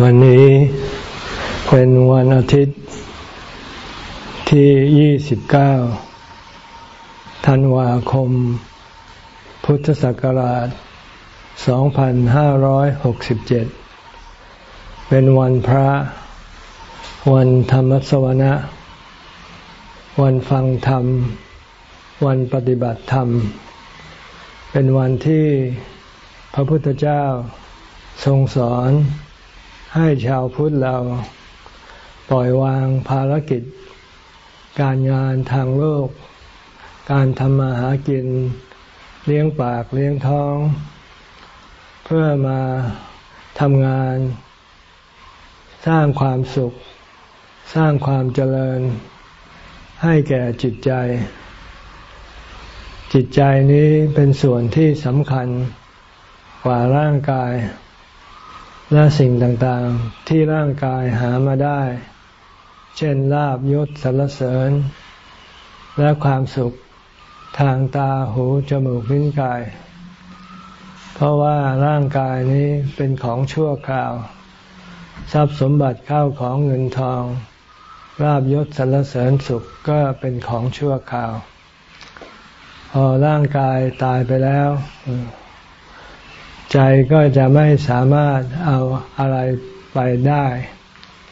วันนี้เป็นวันอาทิตย์ที่ 29 ธันวาคม พุทธศักราช 2567 เป็นวันพระ วันธรรมสวนะ วันฟังธรรม วันปฏิบัติธรรม เป็นวันที่พระพุทธเจ้าทรงสอน ให้ชาวพุทธเราปล่อยวางภารกิจ การงานทางโลก การทำมาหากิน เลี้ยงปากเลี้ยงท้อง เพื่อมาทำงาน สร้างความสุข สร้างความเจริญ ให้แก่จิตใจ จิตใจนี้เป็นส่วนที่สำคัญกว่าร่างกาย และสิ่งต่างๆที่ร่างกายหามาได้ เช่นลาบยศสรรเสริญ และความสุขทางตาหูจมูกลิ้นกาย เพราะว่าร่างกายนี้เป็นของชั่วคราว ทรัพย์สมบัติเข้าของเงินทองลาบยศสรรเสริญสุขก็เป็นของชั่วคราว พอร่างกายตายไปแล้ว ใจก็จะไม่สามารถเอาอะไรไปได้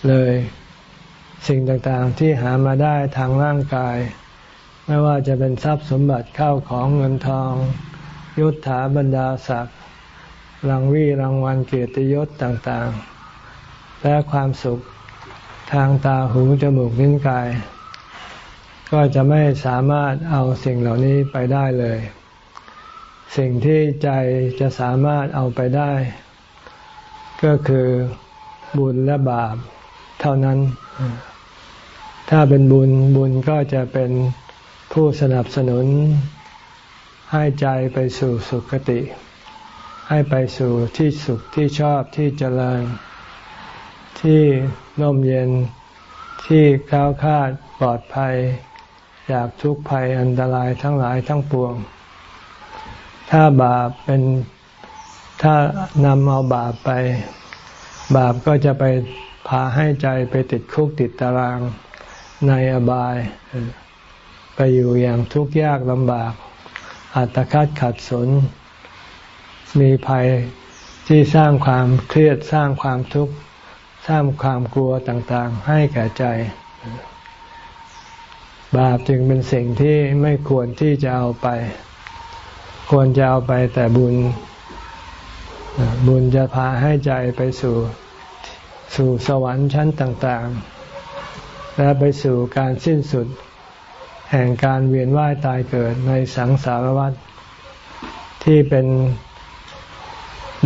เลย สิ่งต่างๆที่หามาได้ทางร่างกาย ไม่ว่าจะเป็นทรัพย์สมบัติเข้าของเงินทองยุทธาบรรดาศักดิ์รางวีรางวัลเกียรติยศต่างๆ และความสุขทางตาหูจมูกลิ้นกาย ก็จะไม่สามารถเอาสิ่งเหล่านี้ไปได้เลย สิ่งที่ใจจะสามารถเอาไปได้ ก็คือบุญและบาป เท่านั้น ถ้าเป็นบุญบุญก็จะเป็นผู้สนับสนุน ให้ใจไปสู่สุคติ ให้ไปสู่ที่สุขที่ชอบที่เจริญ ที่น่มเย็นที่ก้าวคาดปลอดภัย จากทุกภัยอันตรายทั้งหลายทั้งปวง ถ้าบาปเป็นถ้านำเอาบาปไป บาปก็จะไปพาให้ใจไปติดคุกติดตารางในอบาย ไปอยู่อย่างทุกข์ยากลำบาก อัตคัดขัดสน มีภัยที่สร้างความเครียดสร้างความทุกข์สร้างความกลัวต่างๆ ให้แก่ใจ บาปจึงเป็นสิ่งที่ไม่ควรที่จะเอาไป ควรจะเอาไปแต่บุญ บุญจะพาให้ใจไปสู่สู่สวรรค์ชั้นต่างๆ และไปสู่การสิ้นสุด แห่งการเวียนว่ายตายเกิดในสังสารวัฏที่เป็น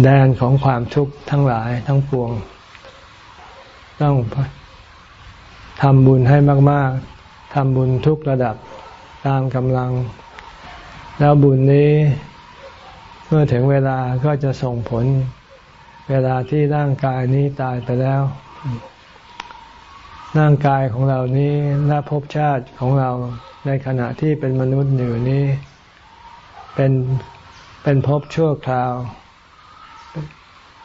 แดนของความทุกข์ทั้งหลายทั้งปวง ต้องทำบุญให้มาก ๆทำบุญทุกระดับตามกำลัง แล้วบุญนี้เมื่อถึงเวลาก็จะส่งผล เวลาที่ร่างกายนี้ตายไปแล้ว ร่างกายของเรานี้และภพชาติของเราในขณะที่เป็นมนุษย์อยู่นี้ เป็นเป็นภพชั่วคราว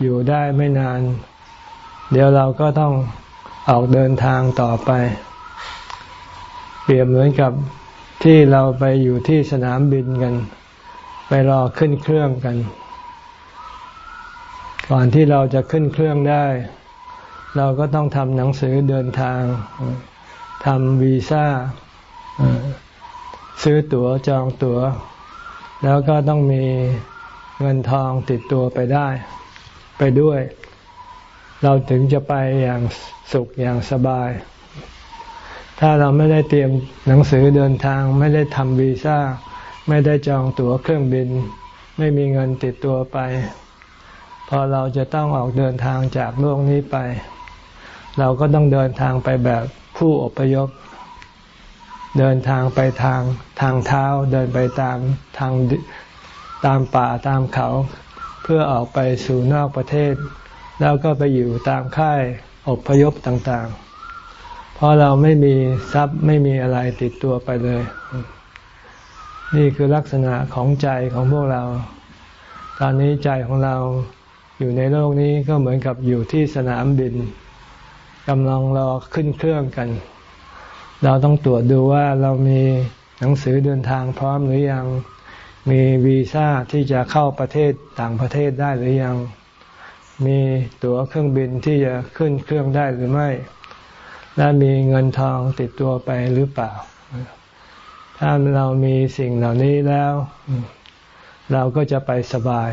อยู่ได้ไม่นาน เดี๋ยวเราก็ต้องออกเดินทางต่อไป เปรียบเหมือนกับ ที่เราไปอยู่ที่สนามบินกัน ไปรอขึ้นเครื่องกัน ก่อนที่เราจะขึ้นเครื่องได้ เราก็ต้องทำหนังสือเดินทางทำวีซ่าซื้อตั๋วจองตั๋ว แล้วก็ต้องมีเงินทองติดตัวไปได้ ไปด้วย เราถึงจะไปอย่างสุขอย่างสบาย ถ้าเราไม่ได้เตรียมหนังสือเดินทาง ไม่ได้ทำวีซ่า ไม่ได้จองตั๋วเครื่องบิน ไม่มีเงินติดตัวไป พอเราจะต้องออกเดินทางจากโลกนี้ไป เราก็ต้องเดินทางไปแบบผู้อพยพเดินทางไปทางทางเท้าเดินไปตามทางตามป่าตามเขา เพื่อออกไปสู่นอกประเทศ แล้วก็ไปอยู่ตามค่ายอพยพต่างๆ เพราะเราไม่มีทรัพย์ไม่มีอะไรติดตัวไปเลย นี่คือลักษณะของใจของพวกเรา ตอนนี้ใจของเราอยู่ในโลกนี้ก็เหมือนกับอยู่ที่สนามบินกำลังรอขึ้นเครื่องกัน เราต้องตรวจดูว่าเรามีหนังสือเดินทางพร้อมหรือยัง มีวีซ่าที่จะเข้าประเทศต่างประเทศได้หรือยัง มีตั๋วเครื่องบินที่จะขึ้นเครื่องได้หรือไม่ และมีเงินทองติดตัวไปหรือเปล่า ถ้าเรามีสิ่งเหล่านี้แล้ว เราก็จะไปสบาย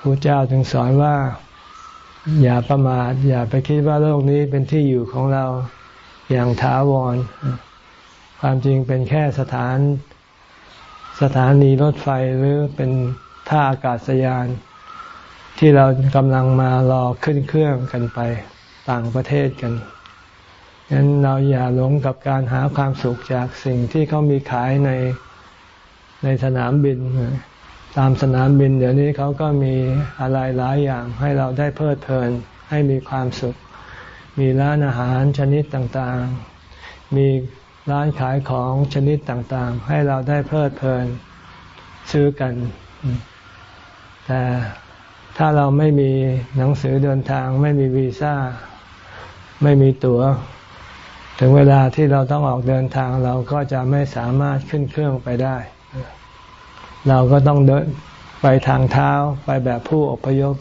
พระเจ้าจึงสอนว่า อย่าประมาทอย่าไปคิดว่าโลกนี้เป็นที่อยู่ของเราอย่างถาวร ความจริงเป็นแค่สถานสถานีรถไฟหรือเป็นท่าอากาศยาน ที่เรากำลังมารอขึ้นเครื่องกันไป ต่างประเทศกันงั้นเราอย่าหลงกับการหาความสุขจากสิ่งที่เขามีขายในในสนามบิน ตามสนามบิน เดี๋ยวนี้เขาก็มีอะไรหลายอย่างให้เราได้เพลิดเพลินให้มีความสุข มีร้านอาหารชนิดต่างๆ มีร้านขายของชนิดต่างๆ ให้เราได้เพลิดเพลินซื้อกัน แต่ถ้าเราไม่มีหนังสือเดินทางไม่มีวีซ่า ไม่มีตัว๋ว ถึงเวลาที่เราต้องออกเดินทางเราก็จะไม่สามารถขึ้นเครื่องไปได้ เราก็ต้องเดินไปทางเท้าไปแบบผู้อพยพ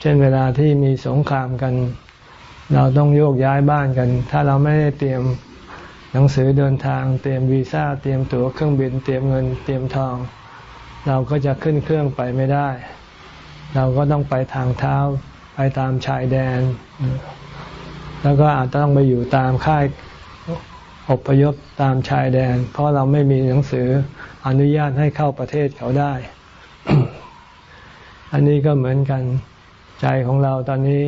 เช่นเวลาที่มีสงครามกัน เราต้องโยกย้ายบ้านกัน ถ้าเราไม่ได้เตรียมหนังสือเดินทาง เตรียมวีซ่าเตรียมตั๋วเครื่องบิน เตรียมเงินเตรียมทอง เราก็จะขึ้นเครื่องไปไม่ได้ เราก็ต้องไปทางเท้าไปตามชายแดน แล้วก็อาจต้องไปอยู่ตามค่ายอบพยพตามชายแดน เพราะเราไม่มีหนังสืออนุญาตให้เข้าประเทศเขาได้ อันนี้ก็เหมือนกันใจของเราตอนนี้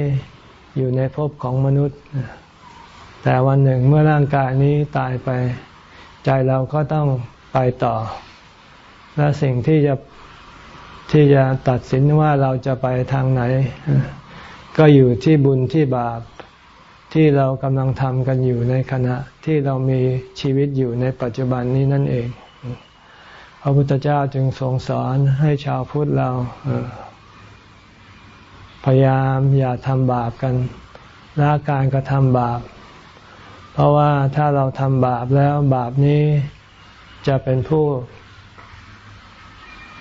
อยู่ในภพของมนุษย์ แต่วันหนึ่งเมื่อร่างกายนี้ตายไป ใจเราก็ต้องไปต่อ และสิ่งที่จะที่จะตัดสินว่าเราจะไปทางไหน ก็อยู่ที่บุญที่บาป ที่เรากำลังทำกันอยู่ในขณะที่เรามีชีวิตอยู่ในปัจจุบันนี้นั่นเอง พระพุทธเจ้าจึงทรงสอนให้ชาวพุทธเราพยายามอย่าทำบาปกันละการกระทำบาป เพราะว่าถ้าเราทำบาปแล้วบาปนี้จะเป็นผู้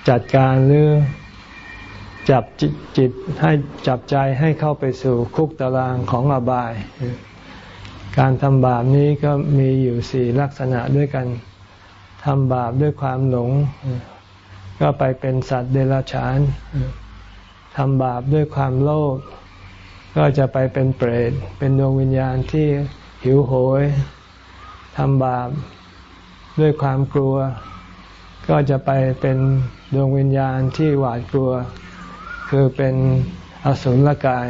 จัดการหรือ จับจิตให้จับใจให้เข้าไปสู่คุกตารางของอบาย การทำบาปนี้ก็มีอยู่สี่ลักษณะด้วยกันทำบาปด้วยความหลง ก็ไปเป็นสัตว์เดรัจฉานทำบาปด้วยความโลภก็จะไปเป็นเปรต เป็นดวงวิญญาณที่หิวโหยทำบาปด้วยความกลัว ก็จะไปเป็นดวงวิญญาณที่หวาดกลัว คือเป็นอสุรกาย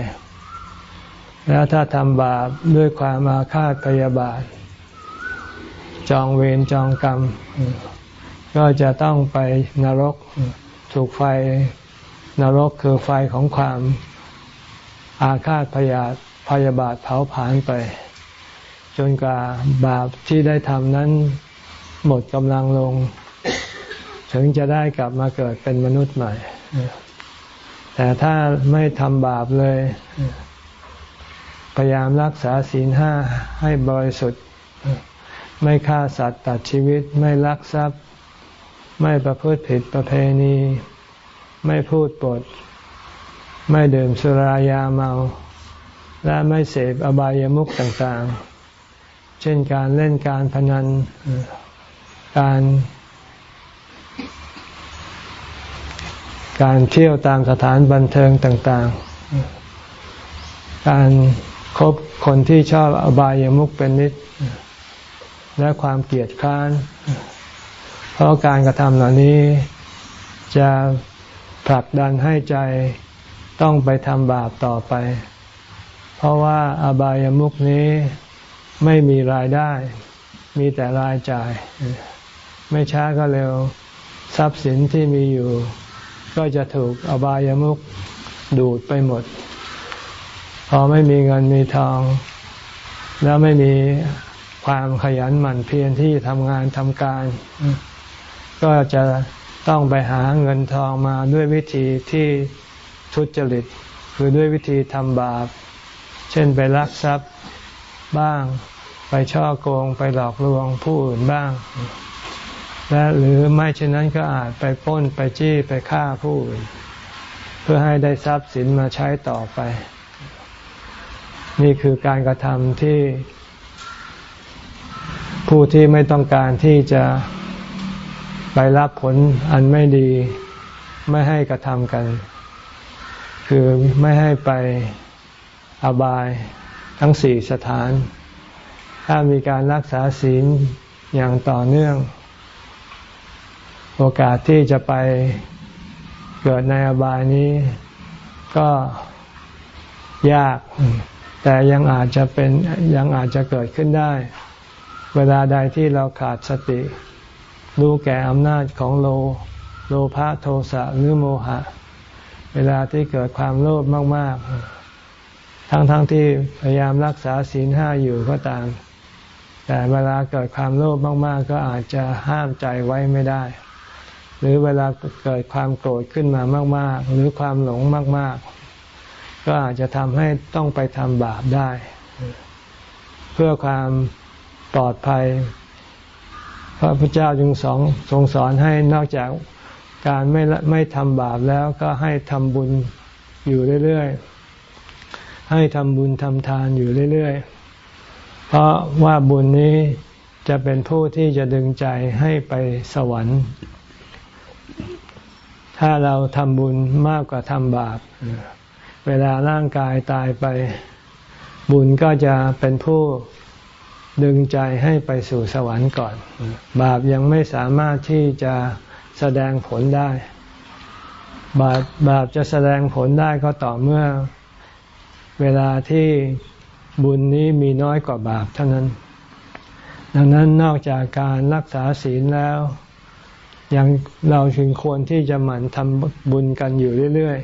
แล้วถ้าทำบาปด้วยความอาฆาตพยาบาท จองเวรจองกรรม ก็จะต้องไปนรกถูกไฟนรกคือไฟของความอาฆาตพยาพยาบาทเผาผลาญไป จนกว่าบาปที่ได้ทำนั้นหมดกำลังลง ถึงจะได้กลับมาเกิดเป็นมนุษย์ใหม่ แต่ถ้าไม่ทำบาปเลย พยายามรักษาศีลห้าให้บริสุทธิ์ ไม่ฆ่าสัตว์ตัดชีวิต ไม่ลักทรัพย์ ไม่ประพฤติผิดประเพณี ไม่พูดปด ไม่ดื่มสุรายาเมา และไม่เสพอบายามุขต่างๆ เช่นการเล่นการพนัน การ การเที่ยวตามสถานบันเทิงต่างๆ การคบคนที่ชอบอบายามุขเป็นนิด และความเกลียดค้าน เพราะการกระทำเหล่านี้จะผลักดันให้ใจต้องไปทำบาปต่อไป เพราะว่าอบายามุขนี้ไม่มีรายได้ มีแต่รายจ่าย ไม่ช้าก็เร็วทรัพย์สินที่มีอยู่ ก็จะถูกอบายามุขดูดไปหมด พอไม่มีเงินมีทอง แล้วไม่มีความขยันหมั่นเพียรที่ทำงานทำการ ก็จะต้องไปหาเงินทองมาด้วยวิธีที่ทุจริต คือด้วยวิธีทำบาป เช่นไปลักทรัพย์บ้าง ไปช่อโกง ไปหลอกลวงผู้อื่นบ้าง และหรือไม่เช่นนั้นก็อาจไปป้นไปจี้ไปฆ่าผู้อื่น เพื่อให้ได้ทรัพย์สินมาใช้ต่อไป นี่คือการกระทำที่ ผู้ที่ไม่ต้องการที่จะไปรับผลอันไม่ดีไม่ให้กระทำกัน คือไม่ให้ไปอบายทั้งสี่สถาน ถ้ามีการรักษาศีลอย่างต่อเนื่อง โอกาสที่จะไปเกิดในอบายนี้ก็ยาก แต่ยังอาจจะเป็นยังอาจจะเกิดขึ้นได้ เวลาใดที่เราขาดสติ รู้แก่อำนาจของโลโลภะโทสะหรือโมหะ เวลาที่เกิดความโลภมาก ๆ ทั้งๆทที่พยายามรักษาศีลห้าอยู่ก็ตาม แต่เวลาเกิดความโลภมาก ๆ ก็อาจจะห้ามใจไว้ไม่ได้ รือเวลาเกิดความโกรธขึ้นมามาก ๆ หรือความหลงมาก ๆ ก็อาจจะทำให้ต้องไปทำบาปได้ เพื่อความปลอดภัย พระพุทธเจ้าจึงสองทรงสอนให้นอกจากการไม่ไม่ทำบาปแล้วก็ให้ทำบุญอยู่เรื่อย ๆ ให้ทำบุญทำทานอยู่เรื่อย ๆ เพราะว่าบุญนี้จะเป็นผู้ที่จะดึงใจให้ไปสวรรค์ ถ้าเราทำบุญมากกว่าทำบาป เวลาร่างกายตายไปบุญก็จะเป็นผู้ดึงใจให้ไปสู่สวรรค์ก่อน บาปยังไม่สามารถที่จะแสดงผลได้ บาปบาปจะแสดงผลได้ก็ต่อเมื่อ เวลาที่บุญนี้มีน้อยกว่าบาปเท่านั้น ดังนั้นนอกจากการรักษาศีลแล้ว ยังเราถึงควรที่จะหมั่นทำบุญกันอยู่เรื่อย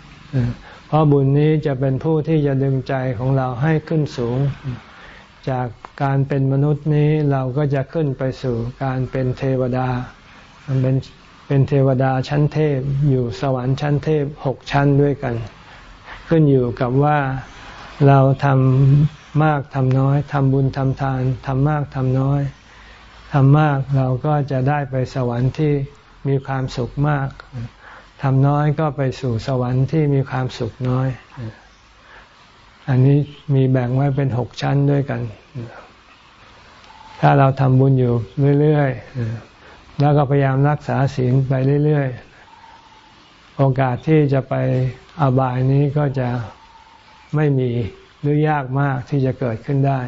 ๆ เพราะบุญนี้จะเป็นผู้ที่จะดึงใจของเราให้ขึ้นสูง จากการเป็นมนุษย์นี้เราก็จะขึ้นไปสู่การเป็นเทวดา เป็นเป็นเทวดาชั้นเทพอยู่สวรรค์ชั้นเทพหกชั้นด้วยกัน ขึ้นอยู่กับว่าเราทำมากทำน้อยทำบุญทำทานทำมากทำน้อย ทำมากเราก็จะได้ไปสวรรค์ที่มีความสุขมากทำน้อยก็ไปสู่สวรรค์ที่มีความสุขน้อย อันนี้มีแบ่งไว้เป็นหกชั้นด้วยกัน ถ้าเราทำบุญอยู่เรื่อยๆ แล้วก็พยายามรักษาศีลไปเรื่อยๆ โอกาสที่จะไปอบายนี้ก็จะไม่มีหรือยากมากที่จะเกิดขึ้นได้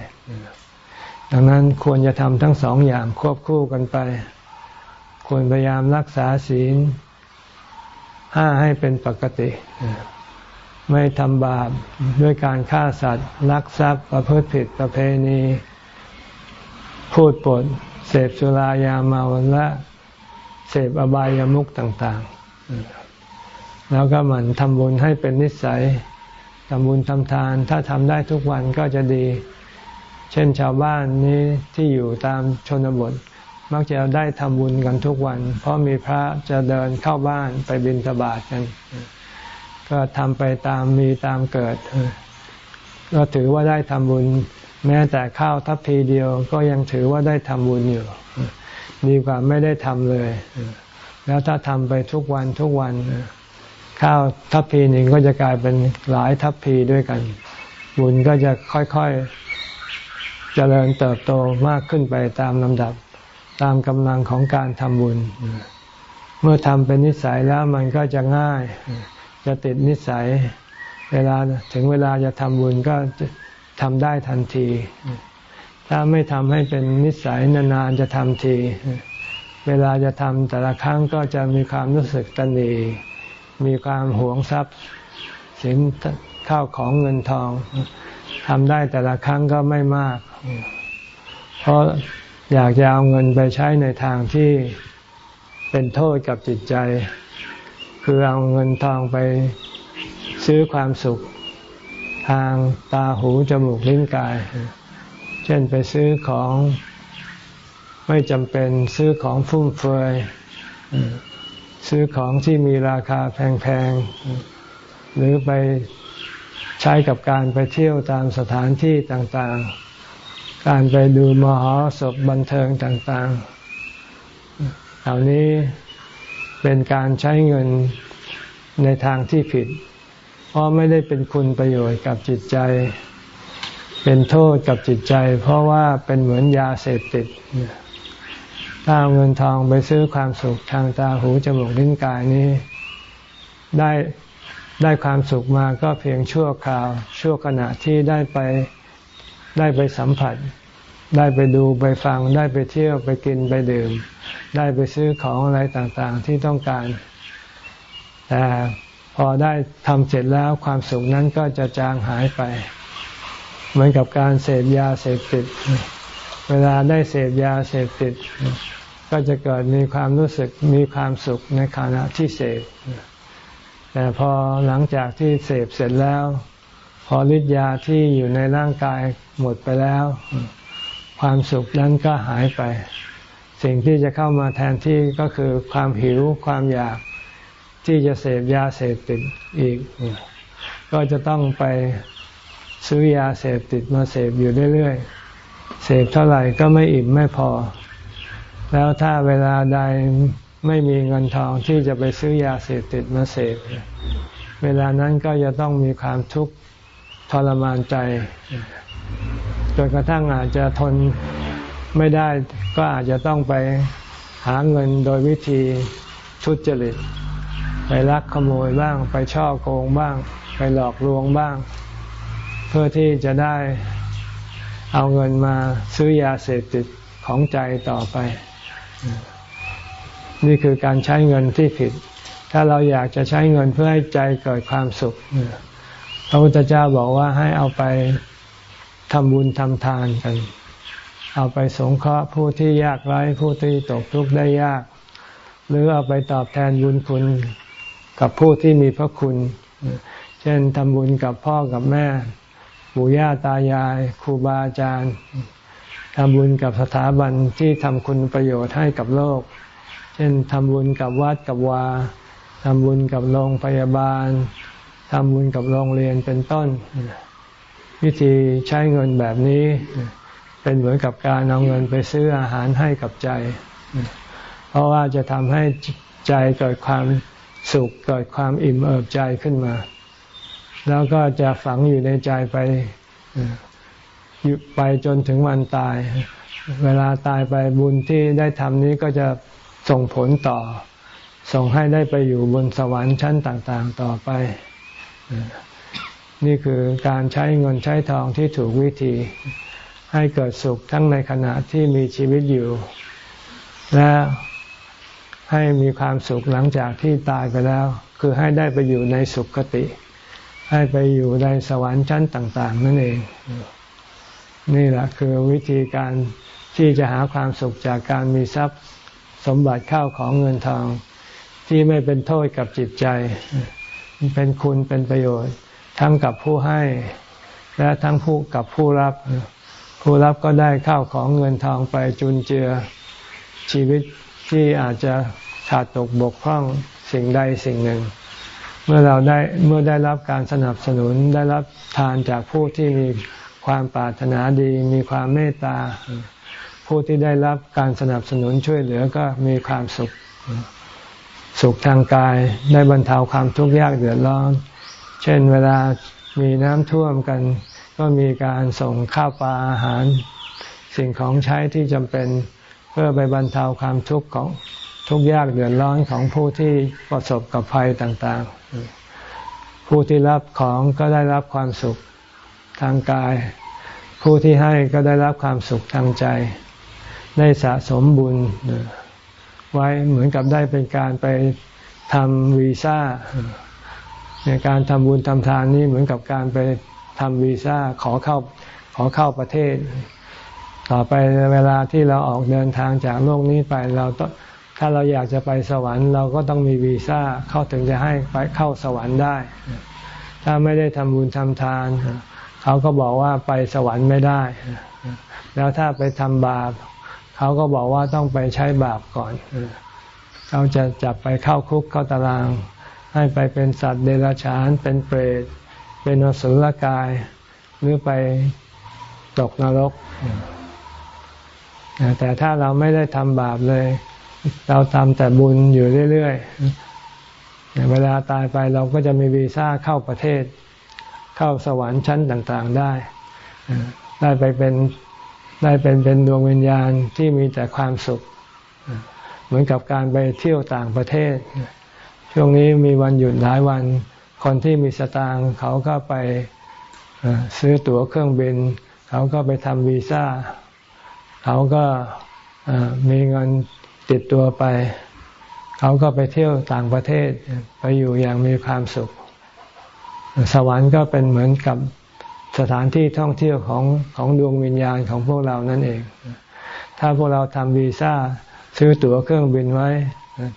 ดังนั้นควรจะทำทั้งสองอย่างควบคู่กันไป ควรพยายามรักษาศีลห้าให้เป็นปกติ ไม่ทำบาปด้วยการฆ่าสัตว์ลักทรัพย์ประพฤติผิดประเพณี พูดปด เสพสุรายาเมาและเสพอบายามุขต่างๆ แล้วก็มันทำบุญให้เป็นนิสัยทำบุญทำทาน ถ้าทำได้ทุกวันก็จะดี ช่นชาวบ้านนี้ที่อยู่ตามชนบท มักจะได้ทำบุญกันทุกวัน เพราะมีพระจะเดินเข้าบ้านไปบิณฑบาตกัน ก็ทำไปตามมีตามเกิด ก็ถือว่าได้ทำบุญ แม้แต่ข้าวทัพพีเดียวก็ยังถือว่าได้ทำบุญอยู่ ดีกว่าไม่ได้ทำเลย แล้วถ้าทำไปทุกวันทุกวัน ข้าวทัพพีหนึ่งก็จะกลายเป็นหลายทัพพีด้วยกัน บุญก็จะค่อยๆ เจริญเติบโตมากขึ้นไปตามลำดับตามกำลังของการทำบุญ เมื่อทำเป็นนิสัยแล้วมันก็จะง่าย จะติดนิสัย เวลาถึงเวลาจะทำบุญก็ทำได้ทันที ถ้าไม่ทำให้เป็นนิสัยนานๆจะทำที เวลาจะทำแต่ละครั้งก็จะมีความรู้สึกตันดี มีความหวงทรัพย์สินข้าวของเงินทองทำได้แต่ละครั้งก็ไม่มาก เพราะอยากจะเอาเงินไปใช้ในทางที่เป็นโทษกับจิตใจ คือเอาเงินทองไปซื้อความสุขทางตาหูจมูกลิ้นกาย เช่นไปซื้อของไม่จำเป็นซื้อของฟุ่มเฟือยซื้อของที่มีราคาแพงๆ หรือไปใช้กับการไปเที่ยวตามสถานที่ต่างๆ การไปดูมหรสพบันเทิงต่างๆ เหล่านี้เป็นการใช้เงินในทางที่ผิด เพราะไม่ได้เป็นคุณประโยชน์กับจิตใจ เป็นโทษกับจิตใจ เพราะว่าเป็นเหมือนยาเสพติด ถ้าเอาเงินทองไปซื้อความสุขทางตาหูจมูกลิ้นกายนี้ ได้ได้ความสุขมาก็เพียงชั่วคราว ชั่วขณะที่ได้ไป ได้ไปสัมผัส ได้ไปดูไปฟัง ได้ไปเที่ยวไปกินไปดื่ม ได้ไปซื้อของอะไรต่างๆ ที่ต้องการ แต่พอได้ทำเสร็จแล้วความสุขนั้นก็จะจางหายไป เหมือนกับการเสพยาเสพติด เวลาได้เสพยาเสพติด ก็จะเกิดมีความรู้สึกมีความสุขในขณะที่เสพแต่พอหลังจากที่เสพเสร็จแล้ว พอฤทธิ์ยาที่อยู่ในร่างกาย หมดไปแล้ว ความสุขนั้นก็หายไป สิ่งที่จะเข้ามาแทนที่ก็คือความหิวความอยากที่จะเสพยาเสพติดอีก ก็จะต้องไปซื้อยาเสพติดมาเสพอยู่เรื่อยๆ เสพเท่าไหร่ก็ไม่อิ่มไม่พอ แล้วถ้าเวลาใดไม่มีเงินทองที่จะไปซื้อยาเสพติดมาเสพ เวลานั้นก็จะต้องมีความทุกข์ทรมานใจ จนกระทั่งอาจจะทนไม่ได้ก็อาจจะต้องไปหาเงินโดยวิธีทุจริต ไปลักขโมยบ้าง ไปช่อโกงบ้าง ไปหลอกลวงบ้าง เพื่อที่จะได้เอาเงินมาซื้อยาเสพติดของใจต่อไป นี่คือการใช้เงินที่ผิด ถ้าเราอยากจะใช้เงินเพื่อให้ใจเกิดความสุขพระพุทธเจ้าบอกว่าให้เอาไปำบุญทำทานกัน เอาไปสงเคราะห์ผู้ที่ยากไร้ผู้ที่ตกทุกข์ได้ยาก หรือเอาไปตอบแทนบุญคุณกับผู้ที่มีพระคุณ เช่นทำบุญกับพ่อกับแม่ปู่ย่าตายายครูบาอาจารย์ทำบุญกับสถาบันที่ทำคุณประโยชน์ให้กับโลก เช่นทำบุญกับวัดกับวาทำบุญกับโรงพยาบาลทำบุญกับโรงเรียนเป็นต้น วิธีใช้เงินแบบนี้ เป็นเหมือนกับการเอาเงินไปซื้ออาหารให้กับใจ เพราะว่าจะทำให้ใจเกิดความสุขเกิดความอิ่มเอิบใจขึ้นมา แล้วก็จะฝังอยู่ในใจไปไปจนถึงวันตาย เวลาตายไปบุญที่ได้ทำนี้ก็จะส่งผลต่อ ส่งให้ได้ไปอยู่บนสวรรค์ชั้นต่าง ๆ ต่อไป นี่คือการใช้เงินใช้ทองที่ถูกวิธี ให้เกิดสุขทั้งในขณะที่มีชีวิตอยู่ และให้มีความสุขหลังจากที่ตายไปแล้ว คือให้ได้ไปอยู่ในสุขคติ ให้ไปอยู่ในสวรรค์ชั้นต่าง ๆ นั่นเอง นี่แหละคือวิธีการที่จะหาความสุขจากการมีทรัพย์สมบัติเข้าของเงินทอง ที่ไม่เป็นโทษกับจิตใจ เป็นคุณเป็นประโยชน์ ทั้งกับผู้ให้ และทั้งผู้กับผู้รับ ผู้รับก็ได้เข้าของเงินทองไปจุนเจือ ชีวิตที่อาจจะขาดตกบกพร่องสิ่งใดสิ่งหนึ่ง เมื่อเราได้เมื่อได้รับการสนับสนุนได้รับทานจากผู้ที่มีความปรารถนาดีมีความเมตตา ผู้ที่ได้รับการสนับสนุนช่วยเหลือก็มีความสุข สุขทางกายได้บรรเทาความทุกข์ยากเดือดร้อน เช่นเวลามีน้ำท่วมกัน ก็มีการส่งข้าวปลาอาหาร สิ่งของใช้ที่จำเป็นเพื่อไปบรรเทาความทุกข์ของทุกยากเดือดร้อนของผู้ที่ประสบกับภัยต่างๆ ผู้ที่รับของก็ได้รับความสุขทางกาย ผู้ที่ให้ก็ได้รับความสุขทางใจ ได้สะสมบุญไว้เหมือนกับได้เป็นการไปทำวีซ่า การทำบุญทำทานนี้เหมือนกับการไปทำวีซ่าขอเข้าขอเข้าประเทศ ต่อไปเวลาที่เราออกเดินทางจากโลกนี้ไปเราต้องถ้าเราอยากจะไปสวรรค์เราก็ต้องมีวีซ่าเข้าถึงจะให้ไปเข้าสวรรค์ได้ ถ้าไม่ได้ทำบุญทำทาน เขาก็บอกว่าไปสวรรค์ไม่ได้ แล้วถ้าไปทำบาป เขาก็บอกว่าต้องไปใช้บาปก่อน เขาจะจับไปเข้าคุกเข้าตาราง ให้ไปเป็นสัตว์เดรัจฉาน เป็นเปรต เป็นอสุรกาย หรือไปตกนรก แต่ถ้าเราไม่ได้ทำบาปเลย เราทำแต่บุญอยู่เรื่อยๆ เวลาตายไปเราก็จะมีวีซ่าเข้าประเทศ เข้าสวรรค์ชั้นต่างๆได้ ได้ไปเป็นได้เป็นเป็นดวงวิญญาณที่มีแต่ความสุข เหมือนกับการไปเที่ยวต่างประเทศ ช่วงนี้มีวันหยุดหลายวัน คนที่มีสตางค์เขาก็ไปซื้อตั๋วเครื่องบิน เขาก็ไปทำวีซ่า เขาก็มีเงินติดตัวไป เขาก็ไปเที่ยวต่างประเทศ ไปอยู่อย่างมีความสุข สวรรค์ก็เป็นเหมือนกับสถานที่ท่องเที่ยวของของดวงวิญญาณของพวกเรานั่นเอง ถ้าพวกเราทำวีซ่า ซื้อตั๋วเครื่องบินไว้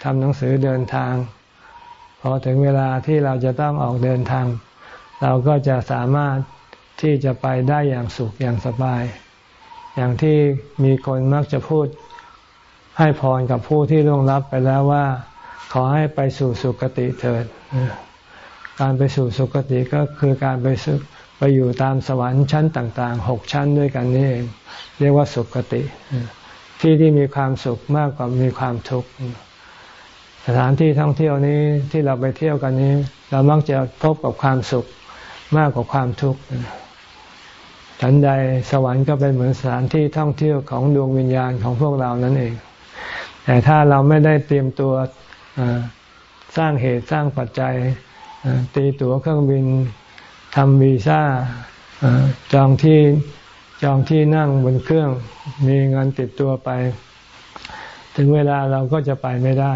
ทำหนังสือเดินทาง พอถึงเวลาที่เราจะต้องออกเดินทาง เราก็จะสามารถที่จะไปได้อย่างสุขอย่างสบาย อย่างที่มีคนมักจะพูดให้พรกับผู้ที่ล่วงลับไปแล้วว่า ขอให้ไปสู่สุคติเถิด การไปสู่สุคติก็คือการไปไปอยู่ตามสวรรค์ชั้นต่างๆหกชั้นด้วยกันนี่เองเรียกว่าสุคติ ที่ที่มีความสุขมากกว่ามีความทุกข์ สถานที่ท่องเที่ยวนี้ที่เราไปเที่ยวกันนี้ เรามักจะพบกับความสุขมากกว่าความทุกข์ฉันใดสวรรค์ก็เป็นเหมือนสถานที่ท่องเที่ยวของดวงวิญญาณของพวกเรานั่นเอง แต่ถ้าเราไม่ได้เตรียมตัวสร้างเหตุสร้างปัจจัยตีตั๋วเครื่องบินทำวีซ่าจองที่จองที่นั่งบนเครื่องมีเงินติดตัวไป ถึงเวลาเราก็จะไปไม่ได้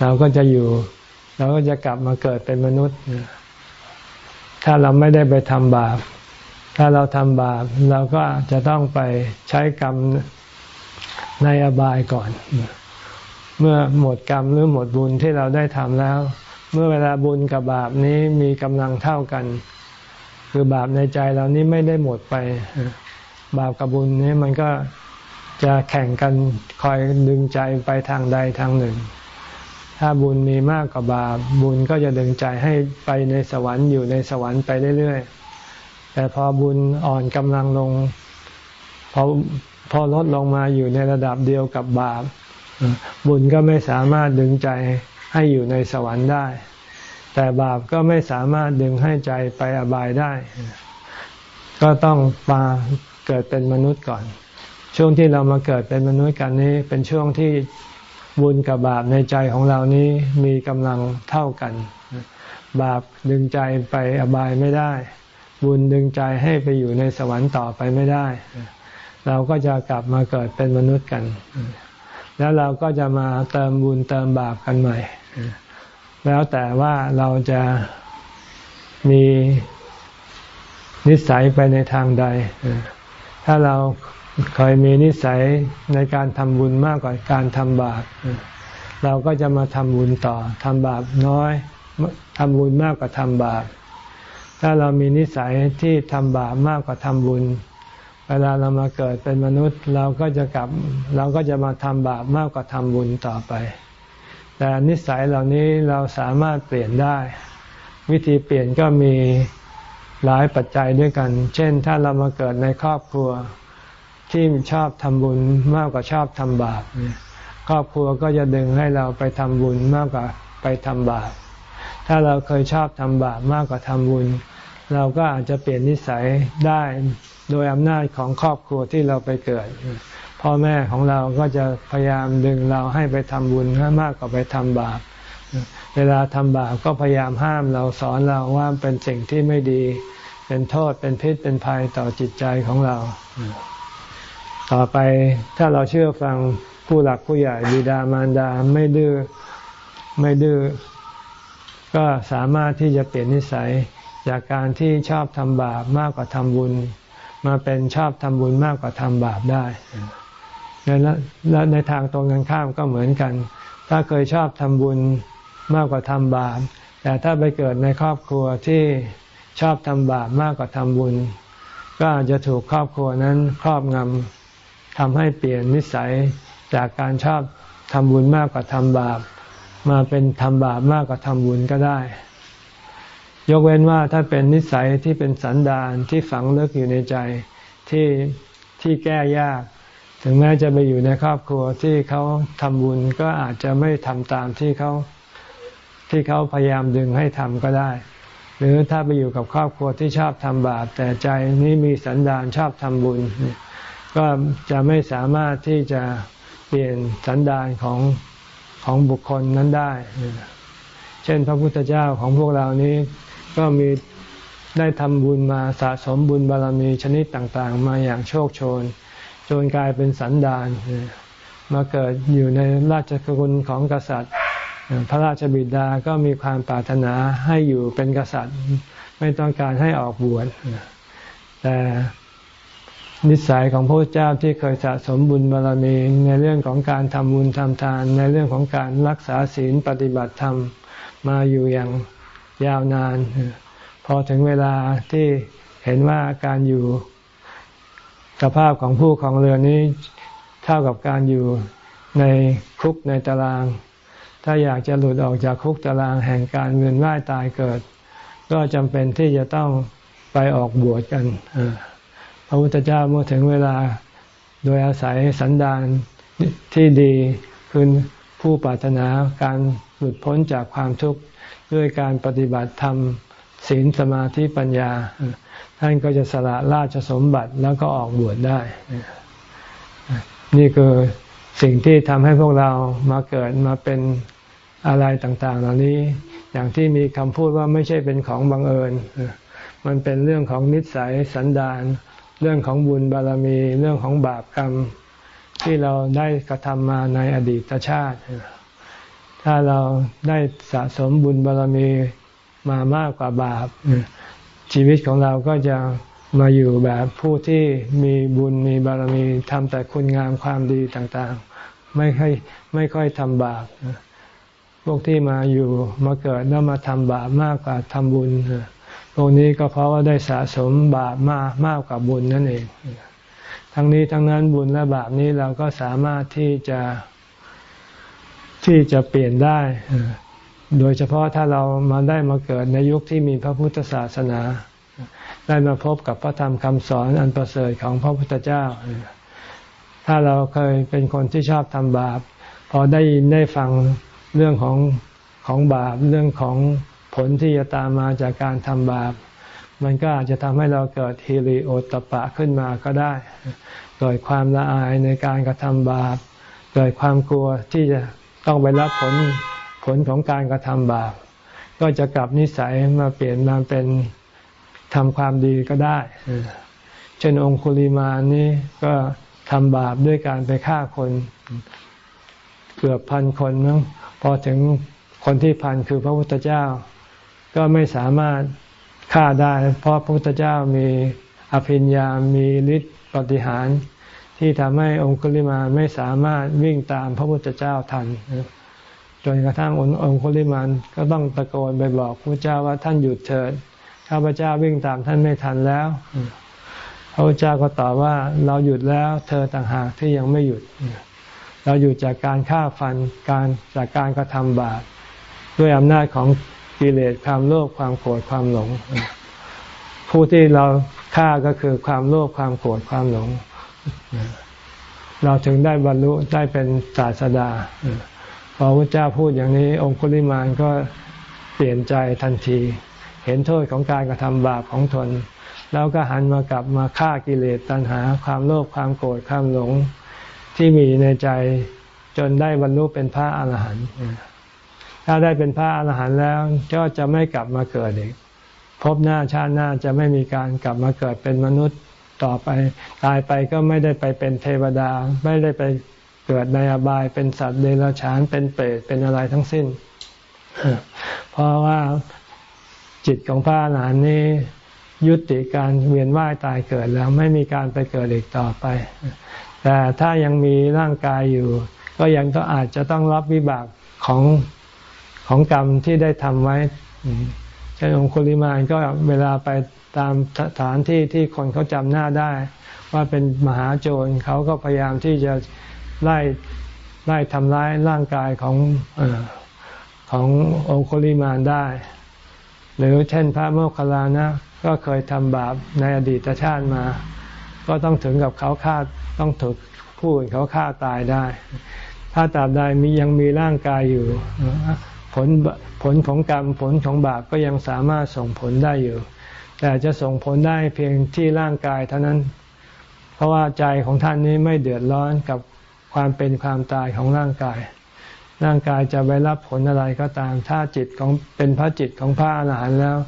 เราก็จะอยู่ เราก็จะกลับมาเกิดเป็นมนุษย์ ถ้าเราไม่ได้ไปทำบาป ถ้าเราทำบาป เราก็จะต้องไปใช้กรรมในอบายก่อน เมื่อหมดกรรมหรือหมดบุญที่เราได้ทำแล้ว เมื่อเวลาบุญกับบาปนี้มีกำลังเท่ากัน คือบาปในใจเรานี้ไม่ได้หมดไป บาปกับบุญนี้มันก็จะแข่งกันคอยดึงใจไปทางใดทางหนึ่ง ถ้าบุญมีมากกว่าบาป บุญก็จะดึงใจให้ไปในสวรรค์อยู่ในสวรรค์ไปเรื่อยๆ แต่พอบุญอ่อนกำลังลง พอพอลดลงมาอยู่ในระดับเดียวกับบาป บุญก็ไม่สามารถดึงใจให้อยู่ในสวรรค์ได้ แต่บาปก็ไม่สามารถดึงให้ใจไปอบายได้ ก็ต้องมาเกิดเป็นมนุษย์ก่อน ช่วงที่เรามาเกิดเป็นมนุษย์กันนี้ เป็นช่วงที่ บุญกับบาปในใจของเรานี้มีกำลังเท่ากัน บาปดึงใจไปอบายไม่ได้ บุญดึงใจให้ไปอยู่ในสวรรค์ต่อไปไม่ได้ เราก็จะกลับมาเกิดเป็นมนุษย์กัน แล้วเราก็จะมาเติมบุญเติมบาปกันใหม่ แล้วแต่ว่าเราจะมีนิสัยไปในทางใด ถ้าเรา เคยมีนิสัยในการทำบุญมากกว่าการทำบาปเราก็จะมาทำบุญต่อทำบาปน้อยทำบุญมากกว่าทำบาป ถ้าเรามีนิสัยที่ทำบาปมากกว่าทำบุญ เวลาเรามาเกิดเป็นมนุษย์ เราก็จะกลับ เราก็จะมาทำบาปมากกว่าทำบุญต่อไป แต่นิสัยเหล่านี้เราสามารถเปลี่ยนได้ วิธีเปลี่ยนก็มีหลายปัจจัยด้วยกัน เช่น ถ้าเรามาเกิดในครอบครัว ที่ชอบทำบุญมากกว่าชอบทำบาปครอบครัวก็จะดึงให้เราไปทำบุญมากกว่าไปทำบาป ถ้าเราเคยชอบทำบาปมากกว่าทำบุญ เราก็อาจจะเปลี่ยนนิสัยได้โดยอำนาจของครอบครัวที่เราไปเกิด พ่อแม่ของเราก็จะพยายามดึงเราให้ไปทำบุญมากกว่าไปทำบาป เวลาทำบาปก็พยายามห้ามเราสอนเราว่าเป็นสิ่งที่ไม่ดี เป็นโทษเป็นพิษเป็นภัยต่อจิตใจของเรา ต่อไปถ้าเราเชื่อฟังผู้หลักผู้ใหญ่บิดามารดาไม่ดื้อไม่ดื้อก็สามารถที่จะเปลี่ยนนิสัยจากการที่ชอบทำบาปมากกว่าทำบุญ มาเป็นชอบทำบุญมากกว่าทำบาปได้และในทางตรงกันข้ามก็เหมือนกัน ถ้าเคยชอบทำบุญมากกว่าทำบาป แต่ถ้าไปเกิดในครอบครัวที่ชอบทำบาปมากกว่าทำบุญ ก็อาจจะถูกครอบครัวนั้นครอบงำ ทำให้เปลี่ยนนิสัยจากการชอบทำบุญมากกว่าทำบาป มาเป็นทำบาปมากกว่าทำบุญก็ได้ ยกเว้นว่าถ้าเป็นนิสัยที่เป็นสันดานที่ฝังลึกอยู่ในใจที่ที่แก้ยาก ถึงแม้จะไปอยู่ในครอบครัวที่เขาทำบุญก็อาจจะไม่ทำตามที่เขาที่เขาพยายามดึงให้ทำก็ได้ หรือถ้าไปอยู่กับครอบครัวที่ชอบทำบาป แต่ใจนี้มีสันดานชอบทำบุญ ก็จะไม่สามารถที่จะเปลี่ยนสันดานของของบุคคลนั้นได้ เช่นพระพุทธเจ้าของพวกเรานี้ก็มีได้ทำบุญมาสะสมบุญบารรมีชนิดต่างๆ มาอย่างโชคโชน จนกลายเป็นสันดาน มาเกิดอยู่ในราชกุลของกษัตริย์ พระราชบิดาก็มีความปรารถนาให้อยู่เป็นกษัตริย์ ไม่ต้องการให้ออกบวชแต่ นิสัยของพระเจ้าที่เคยสะสมบุญบารมีในเรื่องของการทำบุญทำทาน ในเรื่องของการรักษาศีลปฏิบัติธรรมมาอยู่อย่างยาวนาน พอถึงเวลาที่เห็นว่าการอยู่สภาพของผู้ของเรือนี้เท่ากับการอยู่ในคุกในตาราง ถ้าอยากจะหลุดออกจากคุกตารางแห่งการเงินว่ายตายเกิด ก็จำเป็นที่จะต้องไปออกบวชกันพ ระพุทธเจ้าเมื่อถึงเวลาโดยอาศัยสันดานที่ดีคือผู้ปรารถนาการหลุดพ้นจากความทุกข์ด้วยการปฏิบัติธรรมศีลสมาธิปัญญา ท่านก็จะสละราชสมบัติแล้วก็ออกบวชได้ นี่คือสิ่งที่ทำให้พวกเรามาเกิดมาเป็นอะไรต่างๆ เหล่านี้อย่างที่มีคำพูดว่าไม่ใช่เป็นของบังเอิญ มันเป็นเรื่องของนิสัยสันดาน เรื่องของบุญบารมีเรื่องของบาปกรรมที่เราได้กระทำมาในอดีตชาติ ถ้าเราได้สะสมบุญบารมีมามากกว่าบาป ชีวิตของเราก็จะมาอยู่แบบผู้ที่มีบุญมีบารมีทำแต่คุณงามความดีต่างๆ ไม่ค่อยไม่ค่อยทำบาปพวกที่มาอยู่มาเกิดแล้วมาทำบาปมากกว่าทำบุญ พวกนี้ก็เพราะว่าได้สะสมบาปมากมากกว่าบุญนั่นเอง ทั้งนี้ทั้งนั้นบุญและบาปนี้เราก็สามารถที่จะที่จะเปลี่ยนได้ โดยเฉพาะถ้าเรามาได้มาเกิดในยุคที่มีพระพุทธศาสนา ได้มาพบกับพระธรรมคำสอนอันประเสริฐของพระพุทธเจ้า ถ้าเราเคยเป็นคนที่ชอบทำบาป พอได้ยินได้ฟังเรื่องของของบาปเรื่องของ ผลที่จะตามมาจากการทำบาป มันก็อาจจะทำให้เราเกิดฮิริโอตปะขึ้นมาก็ได้ เกิดความละอายในการกระทำบาป เกิดความกลัวที่จะต้องไปรับผลผลของการกระทำบาป ก็จะกลับนิสัยมาเปลี่ยนมาเป็นทำความดีก็ได้ เช่นองคุลิมานี้ก็ทำบาปด้วยการไปฆ่าคนเกือบพันคน พอถึงคนที่พันคือพระพุทธเจ้า ก็ไม่สามารถฆ่าได้ เพราะพระพุทธเจ้ามีอภิญญา มีฤทธิ์ปฏิหารที่ทำให้องคุลิมาไม่สามารถวิ่งตามพระพุทธเจ้าทัน จนกระทั่งองคุลิมานก็ต้องตะโกนไปบอกพระเจ้าว่าท่านหยุดเถิดข้าพเจ้าวิ่งตามท่านไม่ทันแล้วพระเจ้าก็ตอบว่าเราหยุดแล้วเธอต่างหากที่ยังไม่หยุด เราหยุดจากการฆ่าฟันการจากการกระทำบาปด้วยอำนาจของ กิเลสความโลภความโกรธความหลง ผู้ที่เราฆ่าก็คือความโลภความโกรธความหลง เราถึงได้บรรลุได้เป็นศาสดาพอพระเจ้าพูดอย่างนี้ องคุลิมานก็เปลี่ยนใจทันที เห็นโทษของการกระทำบาปของตนแล้วก็หันมากลับมาฆ่ากิเลสตัณหา ความโลภความโกรธความหลงที่มีในใจจนได้บรรลุเป็นพระอาหารหันต์ ถ้าได้เป็นพระอาหารหันต์แล้วก็จะไม่กลับมาเกิดอีกพบหน้าชาติหน้าจะไม่มีการกลับมาเกิดเป็นมนุษย์ต่อไป ตายไปก็ไม่ได้ไปเป็นเทวดา ไม่ได้ไปเกิดในอบายเป็นสัตว์เดรัจฉานเป็นเปรตเป็นอะไรทั้งสิ้น เพราะว่าจิตของพระอรหันต์นี้ยุติการเวียนว่ายตายเกิดแล้วไม่มีการไปเกิดอีกต่อไป แต่ถ้ายังมีร่างกายอยู่ ก็ยังต้องอาจจะต้องรับวิบากของ ของกรรมที่ได้ทำไว้เช่นองคุลิมานก็เวลาไปตามสถานที่ที่คนเขาจำหน้าได้ ว่าเป็นมหาโจรเขาก็พยายามที่จะไล่ได้ทำร้ายร่างกายของอขององคุลิมานได้ หรือเช่นพระโมคคัลลานะก็เคยทำบาปในอดีตชาติมา ก็ต้องถึงกับเขาฆ่าต้องถูกผู้อื่นเขาฆ่าตายได้ ถ้าตราบใดมียังมีร่างกายอยู่ ผลผลของกรรมผลของบาปก็ยังสามารถส่งผลได้อยู่ แต่จะส่งผลได้เพียงที่ร่างกายเท่านั้น เพราะว่าใจของท่านนี้ไม่เดือดร้อนกับความเป็นความตายของร่างกาย ร่างกายจะไปรับผลอะไรก็ตาม ถ้าจิตของเป็นพระจิตของพระอรหันต์แล้ว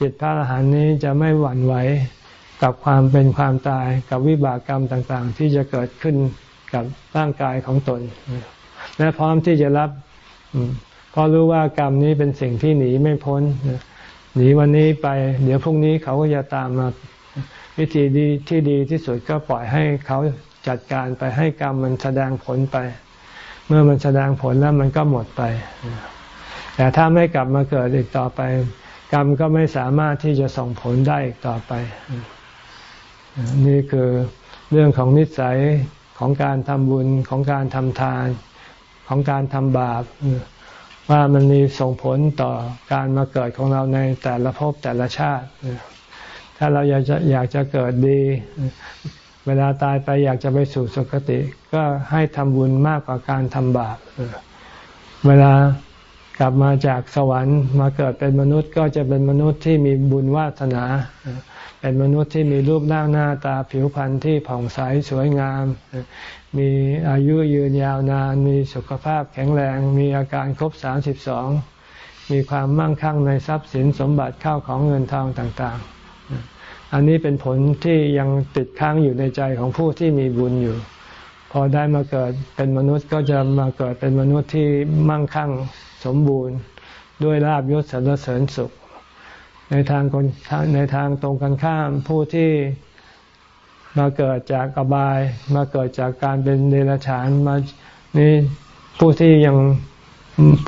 จิตพระอรหันต์นี้จะไม่หวั่นไหวกับความเป็นความตายกับวิบากกรรมต่างๆ ที่จะเกิดขึ้นกับร่างกายของตน และพร้อมที่จะรับ ราะรู้ว่ากรรมนี้เป็นสิ่งที่หนีไม่พ้น หนีวันนี้ไป เดี๋ยวพรุ่งนี้เขาก็จะตามมา วิธีดีที่ดีที่สุดก็ปล่อยให้เขาจัดการไปให้กรรมมันแสดงผลไป เมื่อมันแสดงผลแล้วมันก็หมดไป แต่ถ้าไม่กลับมาเกิดอีกต่อไป กรรมก็ไม่สามารถที่จะส่งผลได้อีกต่อไป นี่คือเรื่องของนิสัยของการทำบุญของการทำทาน ของการทำบาป ว่ามันมีส่งผลต่อการมาเกิดของเราในแต่ละภพแต่ละชาติ ถ้าเราอยากจะอยากจะเกิดดี เวลาตายไปอยากจะไปสู่สุคติ ก็ให้ทำบุญมากกว่าการทำบาป เวลากลับมาจากสวรรค์มาเกิดเป็นมนุษย์ก็จะเป็นมนุษย์ที่มีบุญวาสนา เป็นมนุษย์ที่มีรูปร่างหน้าตาผิวพรรณที่ผ่องใสสวยงาม มีอายุยืนยาวนาน มีสุขภาพแข็งแรง มีอาการครบสามสิบสองมีความมั่งคั่งในทรัพย์สินสมบัติเข้าของเงินทองต่างๆ อันนี้เป็นผลที่ยังติดค้างอยู่ในใจของผู้ที่มีบุญอยู่ พอได้มาเกิดเป็นมนุษย์ก็จะมาเกิดเป็นมนุษย์ที่มั่งคั่งสมบูรณ์ ด้วยลาบยศสรรเสริญสุข ในทางในทางตรงกันข้ามผู้ที่มาเกิดจากอบาย มาเกิดจากการเป็นเดรัจฉานมานี่ผู้ที่ยัง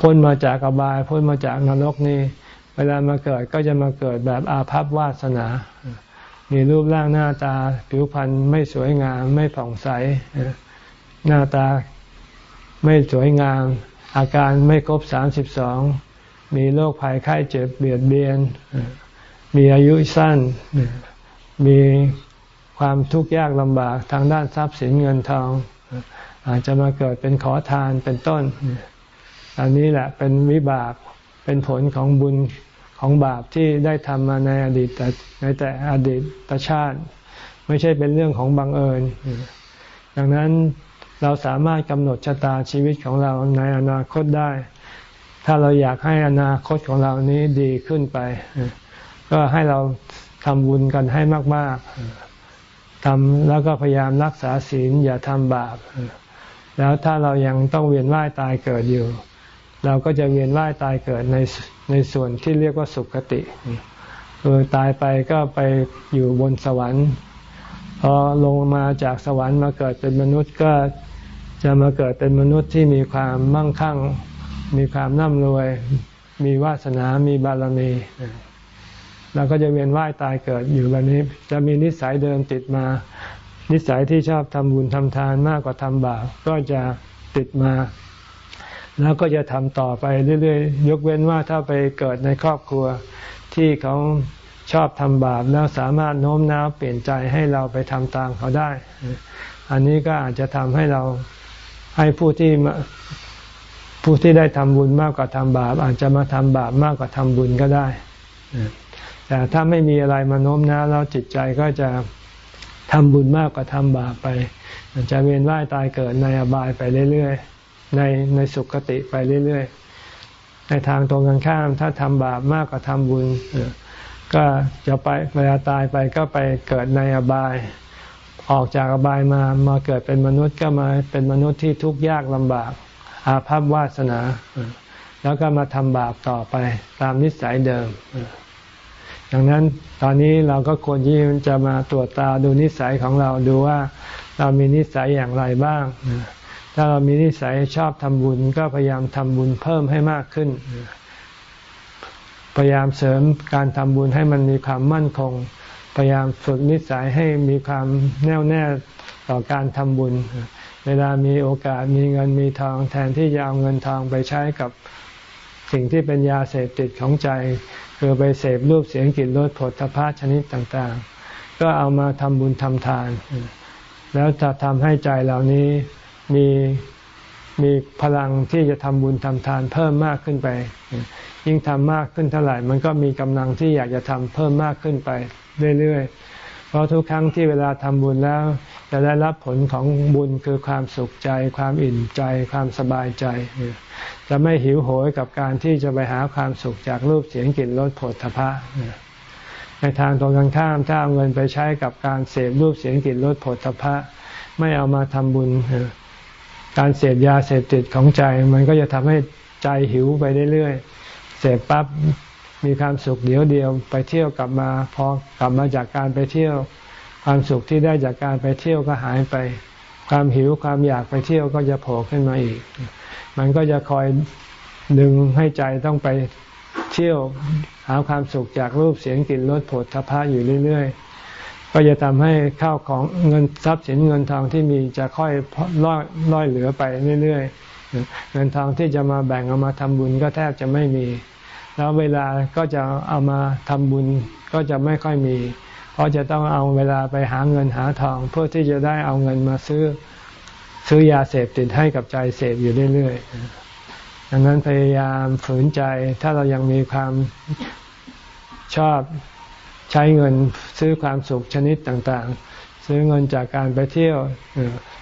พ้นมาจากอบาย พ้นมาจากนรกนี่เวลามาเกิดก็จะมาเกิดแบบอาภัพวาสนา มีรูปร่างหน้าตา ผิวพรรณไม่สวยงาม ไม่ผ่องใส หน้าตาไม่สวยงาม อาการไม่ครบสามสิบสอง มีโรคภัยไข้เจ็บเบียดเบียน มีอายุสั้น มีความทุกข์ยากลำบากทางด้านทรัพย์สินเงินทอง อาจจะมาเกิดเป็นขอทานเป็นต้น อันนี้แหละเป็นวิบากเป็นผลของบุญของบาปที่ได้ทำมาในอดีตในแต่อดีตชาติ ไม่ใช่เป็นเรื่องของบังเอิญ ดังนั้นเราสามารถกำหนดชะตาชีวิตของเราในอนาคตได้ ถ้าเราอยากให้อนาคตของเรานี้ดีขึ้นไป ก็ให้เราทำบุญกันให้มาก ๆทำแล้วก็พยายามรักษาศีลอย่าทำบาป แล้วถ้าเรายังต้องเวียนว่ายตายเกิดอยู่ เราก็จะเวียนว่ายตายเกิดในในส่วนที่เรียกว่าสุขติคือตายไปก็ไปอยู่บนสวรรค์ พอลงมาจากสวรรค์มาเกิดเป็นมนุษย์ก็จะมาเกิดเป็นมนุษย์ที่มีความมั่งคั่ง มีความน่ำรวย มีวาสนา มีบารมีเราก็จะเวียนว่ายตายเกิดอยู่แบบนี้ จะมีนิสัยเดิมติดมา นิสัยที่ชอบทำบุญทำทานมากกว่าทำบาปก็จะติดมา แล้วก็จะทำต่อไปเรื่อยๆ ยกเว้นว่าถ้าไปเกิดในครอบครัวที่เขาชอบทำบาปแล้วสามารถโน้มน้าวเปลี่ยนใจให้เราไปทำตามเขาได้ อันนี้ก็อาจจะทำให้เราให้ผู้ที่ ผู้ที่ได้ทำบุญมากกว่าทำบาป อาจจะมาทำบาปมากกว่าทำบุญก็ได้แต่ถ้าไม่มีอะไรมาโน้มน้าวแล้วจิตใจก็จะทำบุญมากกว่าทำบาปไปจะเวียนว่ายตายเกิดในอบายไปเรื่อยๆ ในในสุคติไปเรื่อยๆ ในทางตรงกันข้าม ถ้าทำบาปมากกว่าทำบุญก็จะไปเวลาตายไปก็ไปเกิดในอบาย ออกจากอบายมามาเกิดเป็นมนุษย์ก็มาเป็นมนุษย์ที่ทุกข์ยากลำบาก อาภัพวาสนา แล้วก็มาทำบาปต่อไปตามนิสัยเดิม ดังนั้นตอนนี้เราก็ควรที่จะมาตรวจตาดูนิสัยของเราดูว่าเรามีนิสัยอย่างไรบ้าง ถ้าเรามีนิสัยชอบทำบุญ ก็พยายามทำบุญเพิ่มให้มากขึ้น พยายามเสริมการทำบุญให้มันมีความมั่นคง พยายามฝึกนิสัยให้มีความแน่วแน่ต่อการทำบุญ เวลามีโอกาสมีเงินมีทอง แทนที่จะเอาเงินทองไปใช้กับสิ่งที่เป็นยาเสพติดของใจ คือไปเสพรูปเสียงกลิ่นรสผลทพะชนิดต่างๆ ก็เอามาทำบุญทำทาน แล้วจะทำให้ใจเหล่านี้มีมีพลังที่จะทำบุญทำทานเพิ่มมากขึ้นไป ยิ่งทำมากขึ้นเท่าไหร่ มันก็มีกำลังที่อยากจะทำเพิ่มมากขึ้นไปเรื่อยๆ เพราะทุกครั้งที่เวลาทำบุญแล้ว จะได้รับผลของบุญคือความสุขใจ ความอิ่มใจความสบายใจ จะไม่หิวโหยกับการที่จะไปหาความสุขจากรูปเสียงกลิ่นรสผลทพะในทางตรงกันข้ามถ้าเอาเงินไปใช้กับการเสพรูปเสียงกลิ่นรสผลทพะ ไม่เอามาทำบุญ การเสพยาเสพติดของใจ มันก็จะทำให้ใจหิวไปเรื่อยๆเสพปั๊บมีความสุขเดียวเดียวไปเที่ยวกลับมาพอกลับมาจากการไปเที่ยว ความสุขที่ได้จากการไปเที่ยวก็หายไป ความหิวความอยากไปเที่ยวก็จะโผล่ขึ้นมาอีก มันก็จะคอยดึงให้ใจต้องไปเที่ยวหาความสุขจากรูปเสียงกลิ่นรสผลทพะอยู่เรื่อยๆ ก็จะทำให้ข้าวของเงินทรัพย์สินเงินทองที่มีจะค่อยล่อยล่อยเหลือไปเรื่อยๆ เงินทองที่จะมาแบ่งเอามาทำบุญก็แทบจะไม่มี แล้วเวลาก็จะเอามาทำบุญก็จะไม่ค่อยมี ราะจะต้องเอาเวลาไปหาเงินหาทอง เพื่อที่จะได้เอาเงินมาซื้อซื้อยาเสพติดให้กับใจเสพอยู่เรื่อยๆดังนั้นพยายามฝืนใจถ้าเรายังมีความชอบใช้เงินซื้อความสุขชนิดต่างๆ ซื้อเงินจากการไปเที่ยว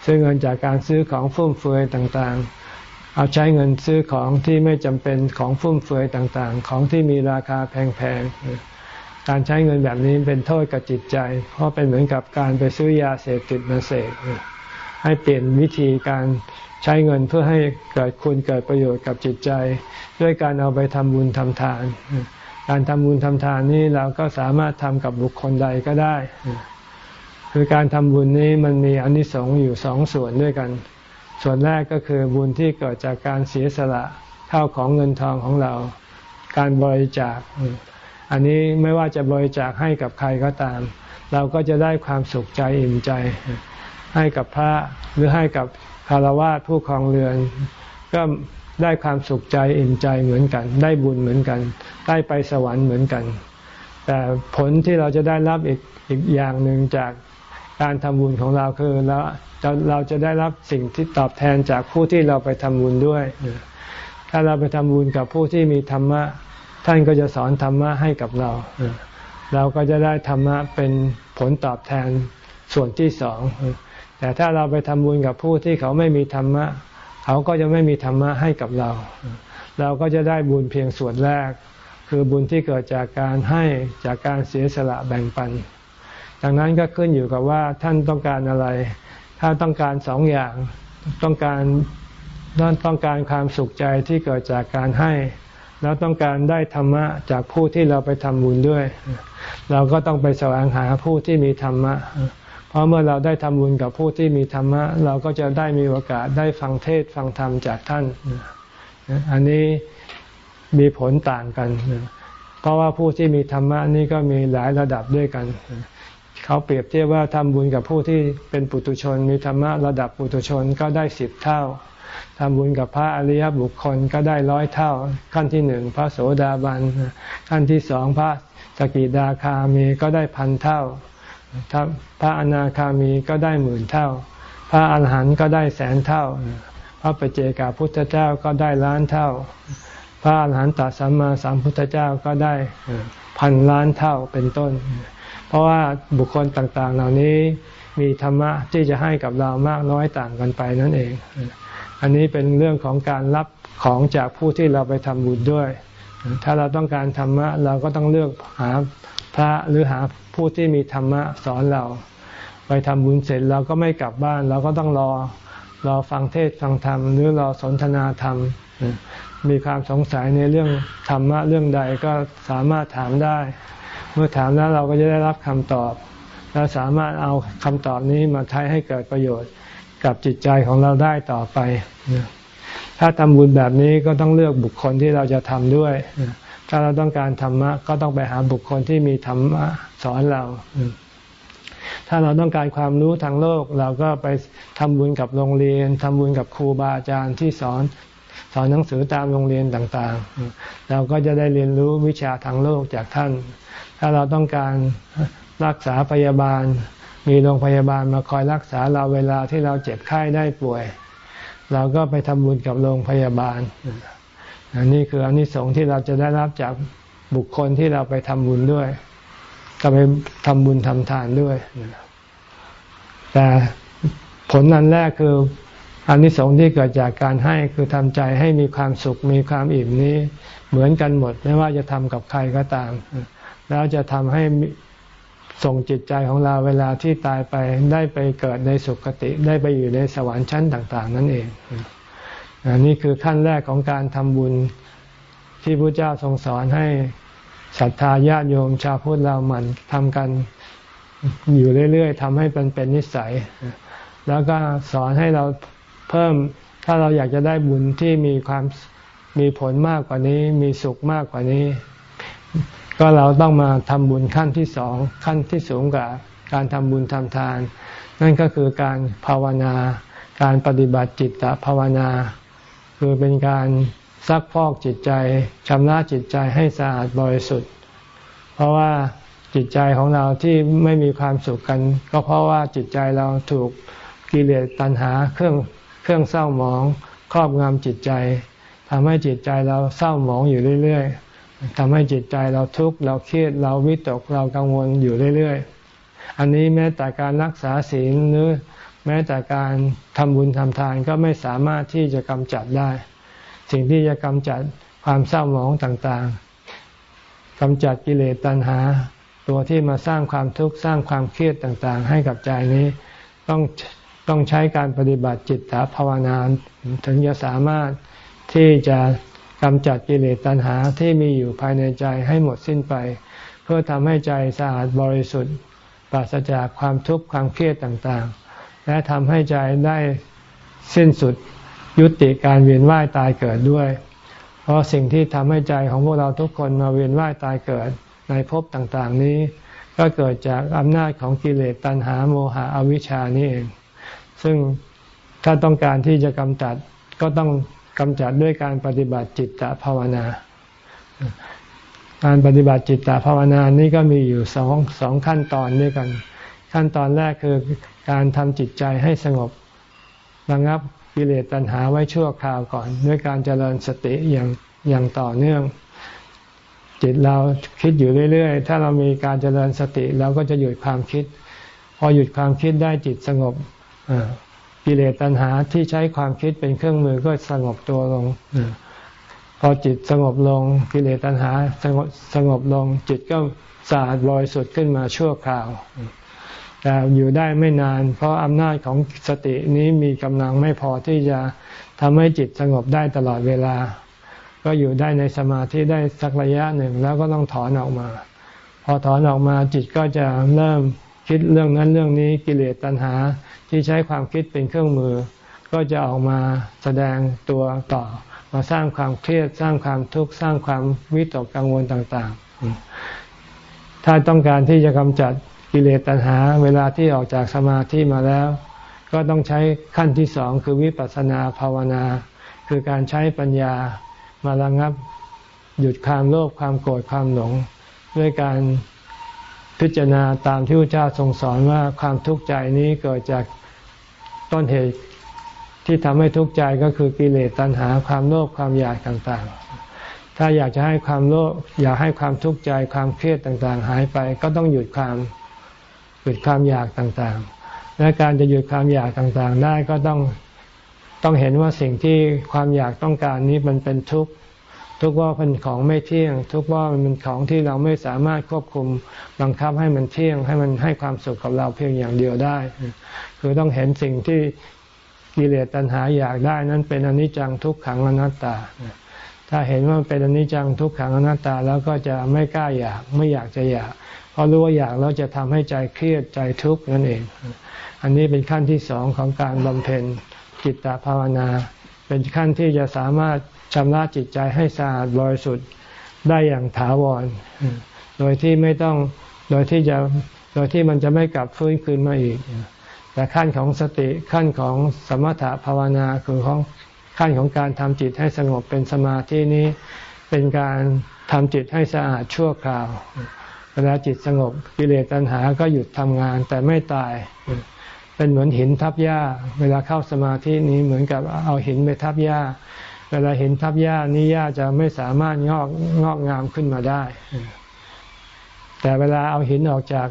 ซื้อเงินจากการซื้อของฟุ่มเฟือยต่างๆ เอาใช้เงินซื้อของที่ไม่จำเป็นของฟุ่มเฟือยต่างๆ ของที่มีราคาแพงๆ การใช้เงินแบบนี้เป็นโทษกับจิตใจ เพราะเป็นเหมือนกับการไปซื้อยาเสพติดมาเสพให้เปลี่ยนวิธีการใช้เงินเพื่อให้เกิดคุณเกิดประโยชน์กับจิตใจ ด้วยการเอาไปทำบุญทำทาน การทำบุญทำทานนี้เราก็สามารถทำกับบุคคลใดก็ได้ คือการทำบุญนี้มันมีอนิสงส์อยู่สองส่วนด้วยกัน ส่วนแรกก็คือบุญที่เกิดจากการเสียสละข้าวของเงินทองของเรา การบริจาค อันนี้ไม่ว่าจะบริจาคให้กับใครก็ตาม เราก็จะได้ความสุขใจอิ่มใจ ให้กับพระหรือให้กับคารวะผู้ครองเรือน ก็ได้ความสุขใจอิ่มใจเหมือนกัน ได้บุญเหมือนกัน ได้ไปสวรรค์เหมือนกัน แต่ผลที่เราจะได้รับอีกอีกอย่างหนึ่งจากการทำบุญของเราคือเราเราจะได้รับสิ่งที่ตอบแทนจากผู้ที่เราไปทำบุญด้วย ถ้าเราไปทำบุญกับผู้ที่มีธรรมะ ท่านก็จะสอนธรรมะให้กับเรา เราก็จะได้ธรรมะเป็นผลตอบแทนส่วนที่สอง แต่ถ้าเราไปทำบุญกับผู้ที่เขาไม่มีธรรมะ เขาก็จะไม่มีธรรมะให้กับเรา เราก็จะได้บุญเพียงส่วนแรก คือบุญที่เกิดจากการให้จากการเสียสละแบ่งปัน ดังนั้นก็ขึ้นอยู่กับว่าท่านต้องการอะไร ถ้าต้องการสองอย่างต้องการต้องการความสุขใจที่เกิดจากการให้ แล้วต้องการได้ธรรมะจากผู้ที่เราไปทำบุญด้วย เราก็ต้องไปแสวงหาผู้ที่มีธรรมะ เพราะเมื่อเราได้ทำบุญกับผู้ที่มีธรรมะ เราก็จะได้มีโอกาสได้ฟังเทศฟังธรรมจากท่าน อันนี้มีผลต่างกัน เพราะว่าผู้ที่มีธรรมะนี่ก็มีหลายระดับด้วยกัน เขาเปรียบเทียบว่าทำบุญกับผู้ที่เป็นปุถุชน มีธรรมะระดับปุถุชนก็ได้สิบเท่า ทำบุญกับพระอริยบุคคลก็ได้ร้อยเท่า ขั้นที่หนึ่งพระโสดาบันขั้นที่สองพระสกิดาคามีก็ได้พันเท่าพระอนาคามีก็ได้หมื่นเท่า พระอาหารหันต์ก็ได้แสนเท่า พระปเจกาพุทธเจ้าก็ได้ล้านเท่า พระอาหารหันตสัมมาสัมพุทธเจ้าก็ได้พันล้านเท่าเป็นต้น เพราะว่าบุคคลต่างๆ เหล่านี้มีธรรมะที่จะให้กับเรามากน้อยต่างกันไปนั่นเอง อันนี้เป็นเรื่องของการรับของจากผู้ที่เราไปทำบุญด้วย ถ้าเราต้องการธรรมะเราก็ต้องเลือกหาพระหรือหาผู้ที่มีธรรมะสอนเรา ไปทำบุญเสร็จเราก็ไม่กลับบ้าน เราก็ต้องรอรอฟังเทศฟังธรรมหรือรอสนทนาธรรม มีความสงสัยในเรื่องธรรมะเรื่องใดก็สามารถถามได้ เมื่อถามแล้วเราก็จะได้รับคำตอบแล้วสามารถเอาคำตอบนี้มาใช้ให้เกิดประโยชน์ กับจิตใจของเราได้ต่อไป ถ้าทำบุญแบบนี้ก็ต้องเลือกบุคคลที่เราจะทำด้วย ถ้าเราต้องการธรรมะก็ต้องไปหาบุคคลที่มีธรรมะสอนเรา ถ้าเราต้องการความรู้ทางโลก เราก็ไปทำบุญกับโรงเรียนทำบุญกับครูบาอาจารย์ที่สอนสอนหนังสือตามโรงเรียนต่างๆ เราก็จะได้เรียนรู้วิชาทางโลกจากท่าน ถ้าเราต้องการรักษาพยาบาล มีโรงพยาบาลมาคอยรักษาเราเวลาที่เราเจ็บไข้ได้ป่วย เราก็ไปทำบุญกับโรงพยาบาลอันนี้คืออนนิสงส์ที่เราจะได้รับจากบุคคลที่เราไปทำบุญด้วย ก็ไปทำบุญทำทานด้วย แต่ผลนั้นแรกคืออนนิสงส์ที่เกิดจากการให้คือทำใจให้มีความสุขมีความอิ่มนี้ เหมือนกันหมด ไม่ว่าจะทำกับใครก็ตาม แล้วจะทำให้ ส่งจิตใจของเราเวลาที่ตายไปได้ไปเกิดในสุคติได้ไปอยู่ในสวรรค์ชั้นต่าง ๆ นั่นเองอันนี้คือขั้นแรกของการทำบุญที่พระเจ้าทรงสอนให้ศรัทธาญาติโยมชาวพุทธเราหมั่นทำกันอยู่เรื่อยๆทำให้เป็นเป็นนิสัย แล้วก็สอนให้เราเพิ่มถ้าเราอยากจะได้บุญที่มีความมีผลมากกว่านี้ มีสุขมากกว่านี้ ก็เราต้องมาทำบุญขั้นที่สองขั้นที่สูงกว่าการทำบุญทำทาน นั่นก็คือการภาวนา การปฏิบัติจิตตภาวนา คือเป็นการซักพอกจิตใจชำระจิตใจให้สะอาดบริสุทธิ์ เพราะว่าจิตใจของเราที่ไม่มีความสุขกัน ก็เพราะว่าจิตใจเราถูกกิเลสตัณหาเครื่องเครื่องเศร้าหมอง ครอบงำจิตใจทำให้จิตใจเราเศร้าหมองอยู่เรื่อยๆ ทำให้จิตใจเราทุกข์เราเครียดเราวิตกเรากังวลอยู่เรื่อยๆ อันนี้แม้แต่การรักษาศีลหรือแม้แต่การทำบุญทำทานก็ไม่สามารถที่จะกำจัดได้ สิ่งที่จะกำจัดความเศร้าหมองต่างๆกำจัดกิเลสตัณหา ตัวที่มาสร้างความทุกข์สร้างความเครียดต่างๆ ให้กับใจนี้ต้องต้องใช้การปฏิบัติจิตตภาวนาถึงจะสามารถที่จะ กำจัดกิเลสตัณหาที่มีอยู่ภายในใจให้หมดสิ้นไป เพื่อทำให้ใจสะอาดบริสุทธิ์ ปราศจากความทุกข์ความเครียดต่างๆ และทำให้ใจได้สิ้นสุดยุติการเวียนว่ายตายเกิดด้วย เพราะสิ่งที่ทำให้ใจของพวกเราทุกคนมาเวียนว่ายตายเกิดในภพต่างๆนี้ ก็เกิดจากอำนาจของกิเลสตัณหาโมหะอวิชชานี่เอง ซึ่งถ้าต้องการที่จะกำจัดก็ต้อง กำจัดด้วยการปฏิบัติจิตตภาวนา การปฏิบัติจิตตภาวนานี้ก็มีอยู่สองสองขั้นตอนด้วยกัน ขั้นตอนแรกคือการทำจิตใจให้สงบระงับกิเลสตัณหาไว้ชั่วคราวก่อน ด้วยการเจริญสติอย่างอย่างต่อเนื่อง จิตเราคิดอยู่เรื่อยๆ ถ้าเรามีการเจริญสติเราก็จะหยุดความคิด พอหยุดความคิดได้จิตสงบ กิเลสตัณหาที่ใช้ความคิดเป็นเครื่องมือก็สงบตัวลง พอจิตสงบลง กิเลสตัณหาสงบสงบลง จิตก็สะอาดบริสุทธิ์ขึ้นมาชั่วคราว แต่อยู่ได้ไม่นาน เพราะอำนาจของสตินี้มีกำลังไม่พอที่จะทำให้จิตสงบได้ตลอดเวลา ก็อยู่ได้ในสมาธิได้สักระยะหนึ่งแล้วก็ต้องถอนออกมา พอถอนออกมาจิตก็จะเริ่มคิดเรื่องนั้นเรื่องนี้กิเลสตัณหา ที่ใช้ความคิดเป็นเครื่องมือ ก็จะออกมาแสดงตัวต่อ มาสร้างความเครียดสร้างความทุกข์สร้างความวิตกกังวลต่างๆ ถ้าต้องการที่จะกำจัดกิเลสตัณหา เวลาที่ออกจากสมาธิมาแล้ว ก็ต้องใช้ขั้นที่สองคือวิปัสสนาภาวนา คือการใช้ปัญญามาระงับหยุดความโลภความโกรธความหลง ด้วยการพิจารณาตามที่พระเจ้าทรงสอนว่าความทุกข์ใจนี้เกิดจาก ต้นเหตุที่ทำให้ทุกข์ใจก็คือกิเลสตัณหาความโลภความอยากต่างๆ ถ้าอยากจะให้ความโลภอยากให้ความทุกข์ใจความเครียดต่างๆ หายไป ก็ต้องหยุดความหยุดความอยากต่างๆ และการจะหยุดความอยากต่างๆ ได้ก็ต้องต้องเห็นว่าสิ่งที่ความอยากต้องการนี้มันเป็นทุกข์ ทุกว่าเป็นของไม่เที่ยง ทุกว่ามันเป็นของที่เราไม่สามารถควบคุมบังคับให้มันเที่ยง ให้มันให้ความสุขกับเราเพียงอย่างเดียวได้ คือต้องเห็นสิ่งที่กิเลสตัณหาอยากได้นั้นเป็นอนิจจังทุกขังอนัตตา ถ้าเห็นว่าเป็นอนิจจังทุกขังอนัตตาแล้วก็จะไม่กล้าอยากไม่อยากจะอยากเพราะรู้ว่าอยากแล้วจะทำให้ใจเครียดใจทุกข์นั่นเอง อันนี้เป็นขั้นที่สองของการบำเพ็ญจิตตภาวนา เป็นขั้นที่จะสามารถ ชำระจิตใจให้สะอาดบริสุทธิ์ได้อย่างถาวร โดยที่ไม่ต้องโดยที่จะโดดยที่มันจะไม่กลับฟื้นคืนมาอีก แต่ขั้นของสติขั้นของสมถะภาวนาคือของขั้นของการทำจิตให้สงบเป็นสมาธินี้ เป็นการทำจิตให้สะอาดชั่วคราว เวลาจิตสงบกิเลสตัณหาก็หยุดทำงานแต่ไม่ตาย เป็นเหมือนหินทับหญ้า เวลาเข้าสมาธินี้เหมือนกับเอาหินไปทับหญ้า เวลาเหินทับหญ้านี้หญ้าจะไม่สามารถงอกงอกงามขึ้นมาได้ แต่เวลาเอาหินออกจาก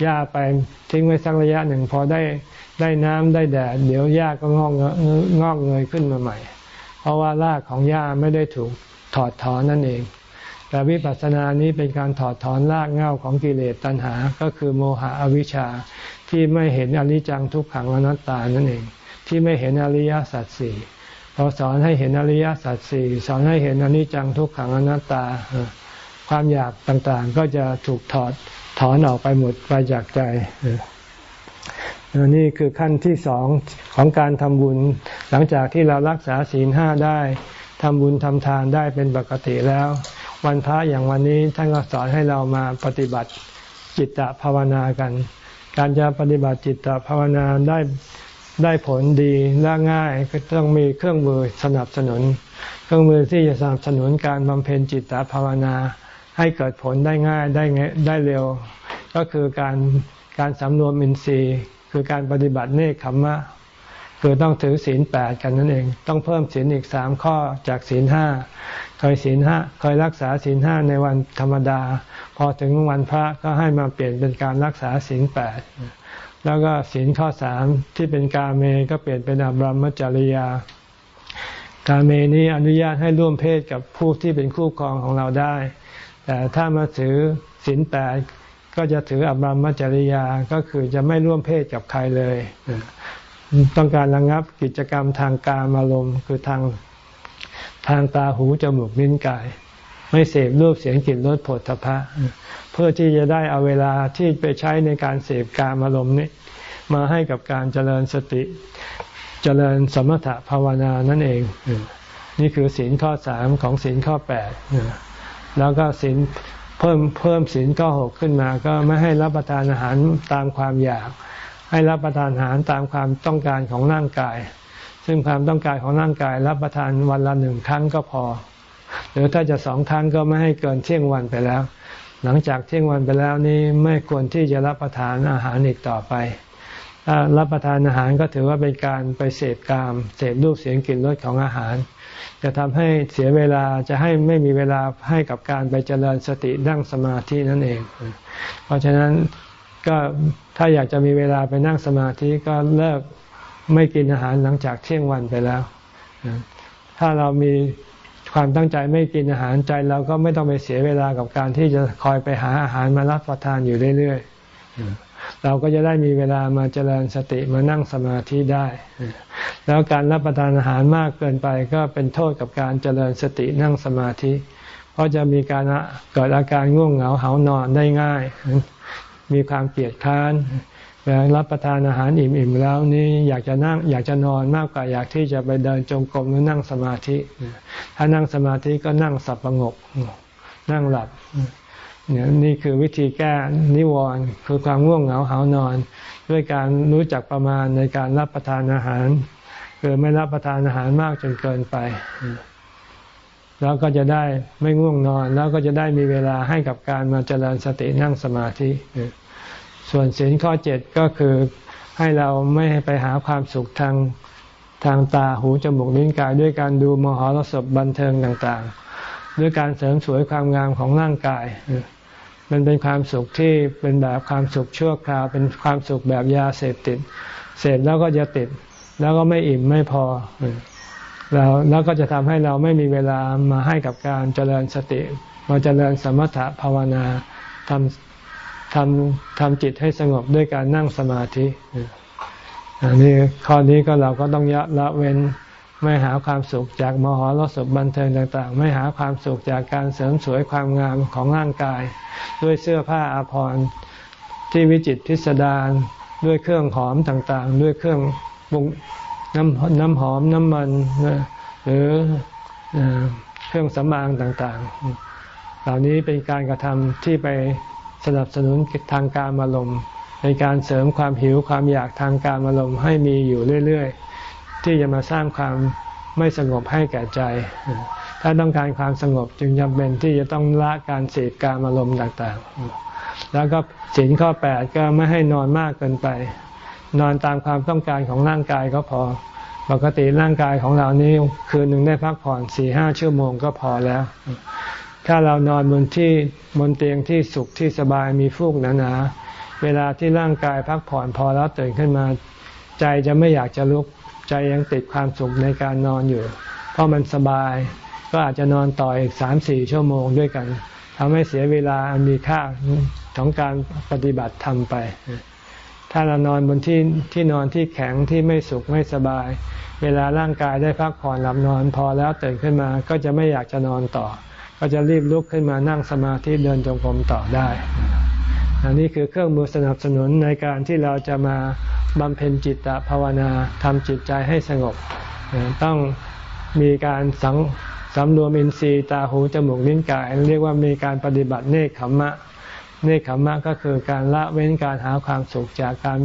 หญ้าไปทิ้งไว้สักระยะหนึ่งพอได้ได้น้ำได้แดดเดี๋ยวหญ้าก็งอกงอกเงยขึ้นมาใหม่ เพราะว่ารากของหญ้าไม่ได้ถูกถอดถอนนั่นเอง แต่วิปัสสนานี้เป็นการถอดถอนรากเหง้าของกิเลสตัณหา ก็คือโมหะอวิชชาที่ไม่เห็นอนิจจังทุกขังอนัตตานั่นเอง ที่ไม่เห็นอริยสัจสี่ พอสอนให้เห็นอริยสัจสี่สอนให้เห็นอนิจจังทุกขังอนัตตา ความอยากต่างๆ ก็จะถูกถอดถอนออกไปหมดไปจากใจนี่คือขั้นที่สองของการทำบุญ หลังจากที่เรารักษาศีลห้าได้ทำบุญทำทานได้เป็นปกติแล้ว วันพระอย่างวันนี้ท่านก็สอนให้เรามาปฏิบัติจิตตภาวนากัน การจะปฏิบัติจิตตภาวนาได้ ได้ผลดีและง่ายก็ต้องมีเครื่องมือสนับสนุน เครื่องมือที่จะสนับสนุนการบำเพ็ญจิตตภาวนาให้เกิดผลได้ง่ายได้ได้เร็ว ก็คือการการสำรวมอินทรีย์ คือการปฏิบัติเนคขมมะคือต้องถือศีลแปดกันนั่นเอง ต้องเพิ่มศีลอีกสามข้อจากศีลห้าเคยศีลห้าเคยรักษาศีลห้าในวันธรรมดา พอถึงวันพระก็ให้มาเปลี่ยนเป็นการรักษาศีลแปด แล้วก็ศีลข้อสามที่เป็นกาเมก็เปลี่ยนเป็นอบรมจริยา กาเมนี้อนุญาตให้ร่วมเพศกับผู้ที่เป็นคู่ครองของเราได้ แต่ถ้ามาถือศีลแปดก็จะถืออบรมจริยาก็คือจะไม่ร่วมเพศกับใครเลย ต้องการระงับกิจกรรมทางการอารมณ์คือทางทางตาหูจมูกลิ้นกาย ไม่เสพรูปเสียงกลิ่นรสผลทพะ เพื่อที่จะได้เอาเวลาที่ไปใช้ในการเสพการอารมณ์นี้ มาให้กับการเจริญสติ เจริญสมถะภาวนานั่นเอง นี่คือศีลข้อสามของศีลข้อแปดแล้วก็ศีลเพิ่มเพิ่มศีลก็หกขึ้นมาก็ไม่ให้รับประทานอาหารตามความอยาก ให้รับประทานอาหารตามความต้องการของร่างกาย ซึ่งความต้องการของร่างกาย รับประทานวันละหนึ่งครั้งก็พอ หรือถ้าจะสองครั้งก็ไม่ให้เกินเที่ยงวันไปแล้ว หลังจากเที่ยงวันไปแล้วนี้ไม่ควรที่จะรับประทานอาหารอีกต่อไปถ้ารับประทานอาหารก็ถือว่าเป็นการไปเสพกามเสพรูปเสียงกลิ่นรสของอาหาร จะทำให้เสียเวลาจะให้ไม่มีเวลาให้กับการไปเจริญสตินั่งสมาธินั่นเอง เพราะฉะนั้นก็ถ้าอยากจะมีเวลาไปนั่งสมาธิก็เลิกไม่กินอาหารหลังจากเที่ยงวันไปแล้ว ถ้าเรามี ความตั้งใจไม่กินอาหารใจเราก็ไม่ต้องไปเสียเวลากับการที่จะคอยไปหาอาหารมารับประทานอยู่เรื่อยๆ เราก็จะได้มีเวลามาเจริญสติมานั่งสมาธิได้ แล้วการรับประทานอาหารมากเกินไปก็เป็นโทษกับการเจริญสตินั่งสมาธิ เพราะจะมีการเกิดอาการง่วงเหงาเหานอนได้ง่าย มีความเกลียดค้าน เวลารับประทานอาหารอิ่มๆแล้วนี่อยากจะนั่งอยากจะนอนมากกว่าอยากที่จะไปเดินจงกรมหรือนั่งสมาธิ ถ้านั่งสมาธิก็นั่งสับประงก นั่งหลับเนี่ยนี่คือวิธีแก้นิวรณ์คือความง่วงเหงาหานอน ด้วยการรู้จักประมาณในการรับประทานอาหาร คือไม่รับประทานอาหารมากจนเกินไป แล้วก็จะได้ไม่ง่วงนอน แล้วก็จะได้มีเวลาให้กับการมาเจริญสตินั่งสมาธิ ส่วนศีลข้อเจ็ดก็คือให้เราไม่ไปหาความสุขทางทางตาหูจมูกลิ้นกาย ด้วยการดูมหรสพบันเทิงต่างๆ ด้วยการเสริมสวยความงามของร่างกาย มันเป็นความสุขที่เป็นแบบความสุขชั่วคราว เป็นความสุขแบบยาเสพติด เสพแล้วก็จะติด แล้วก็ไม่อิ่มไม่พอแล้วแล้วก็จะทำให้เราไม่มีเวลามาให้กับการเจริญสติ มาเจริญสมถะภาวนาทำ ทำทำจิตให้สงบด้วยการนั่งสมาธิอันนี้ข้อนี้ก็เราก็ต้องยะละเว้นไม่หาความสุขจากมหรสพบันเทิงต่างๆ ไม่หาความสุขจากการเสริมสวยความงามของร่างกาย ด้วยเสื้อผ้าอาภรณ์ที่วิจิตพิสดารด้วยเครื่องหอมต่างๆ ด้วยเครื่องบุงน้ำน้ำหอมน้ำมันหรือเครื่องสำอางต่างๆ เหล่านี้เป็นการกระทำที่ไป สนับสนุนทางการอารมณ์ในการเสริมความหิวความอยากทางการอารมณ์ให้มีอยู่เรื่อยๆ ที่จะมาสร้างความไม่สงบให้แก่ใจ ถ้าต้องการความสงบจึงจำเป็นที่จะต้องละการเสพการอารมณ์ต่างๆ แล้วก็สินข้อแปดก็ไม่ให้นอนมากเกินไป นอนตามความต้องการของร่างกายก็พอ ปกติร่างกายของเรานี้คืนหนึ่งได้พักผ่อนสี่ห้าชั่วโมงก็พอแล้ว ถ้าเรานอนบนที่บนเตียงที่สุขที่สบายมีฟูกหนาๆเวลาที่ร่างกายพักผ่อนพอแล้วตื่นขึ้นมา ใจจะไม่อยากจะลุกใจยังติดความสุขในการนอนอยู่ เพราะมันสบาย ก็อาจจะนอนต่ออีกสามสี่ชั่วโมงด้วยกันทำให้เสียเวลาอันมีค่าของการปฏิบัติทำไป ถ้าเรานอนบนที่ที่นอนที่แข็งที่ไม่สุขไม่สบาย เวลาร่างกายได้พักผ่อนหลับนอนพอแล้วตื่นขึ้นมาก็จะไม่อยากจะนอนต่อ ก็จะรีบลุกขึ้นมานั่งสมาธิเดินจงกรมต่อได้อันนี้คือเครื่องมือสนับสนุนในการที่เราจะมาบำเพ็ญจิตตภาวนาทำจิตใจให้สงบ ต้องมีการสังสำรวมอินทรีย์ตาหูจมูกลิ้นกาย เรียกว่ามีการปฏิบัติเนคขมมะ เนคขมมะก็คือการละเว้นการหาความสุขจากการ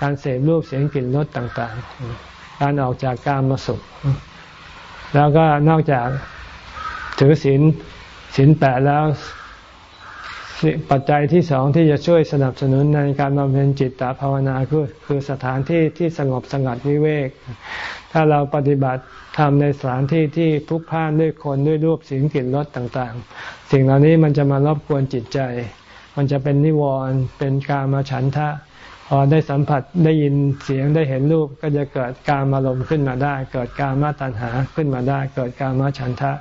การเสพรูปเสียงกลิ่นรสต่างๆ การออกจากการมาสุข แล้วก็นอกจาก ถือศีลศีลแปดแล้ว ปัจจัยที่สองที่จะช่วยสนับสนุนในการบำเพ็ญจิตตภาวนาคือคือสถานที่ที่สงบสงัดวิเวก ถ้าเราปฏิบัติทำในสถานที่ที่พุกพ่านด้วยคนด้วยรูปเสียงกลิ่นรสต่างๆ สิ่งเหล่านี้มันจะมารบกวนจิตใจ มันจะเป็นนิวรณ์เป็นกามาฉันทะพอได้สัมผัสได้ยินเสียงได้เห็นรูปก็จะเกิดการอารมณ์ขึ้นมาได้ เกิดการมาตัณหาขึ้นมาได้ เกิดการมาฉันทะ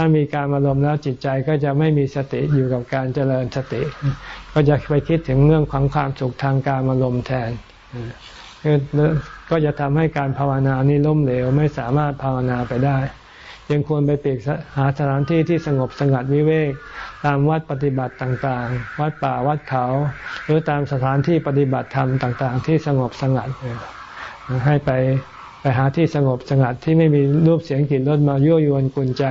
ถ้ามีการอารมณ์แล้วจิตใจก็จะไม่มีสติอยู่กับการเจริญสติ ก็จะไปคิดถึงเรื่องของความสุขทางการอารมณ์แทนก็จะทำให้การภาวนานี้ล้มเหลวไม่สามารถภาวนาไปได้ ยังควรไปปีกหาสถานที่ที่สงบสงัดวิเวก ตามวัดปฏิบัติต่างๆ วัดป่าวัดเขา หรือตามสถานที่ปฏิบัติธรรมต่าง ๆ ที่สงบสงัดให้ไปไปหาที่สงบสงัดที่ไม่มีรูปเสียงกลิ่นรสมายั่วยวนกุนใจ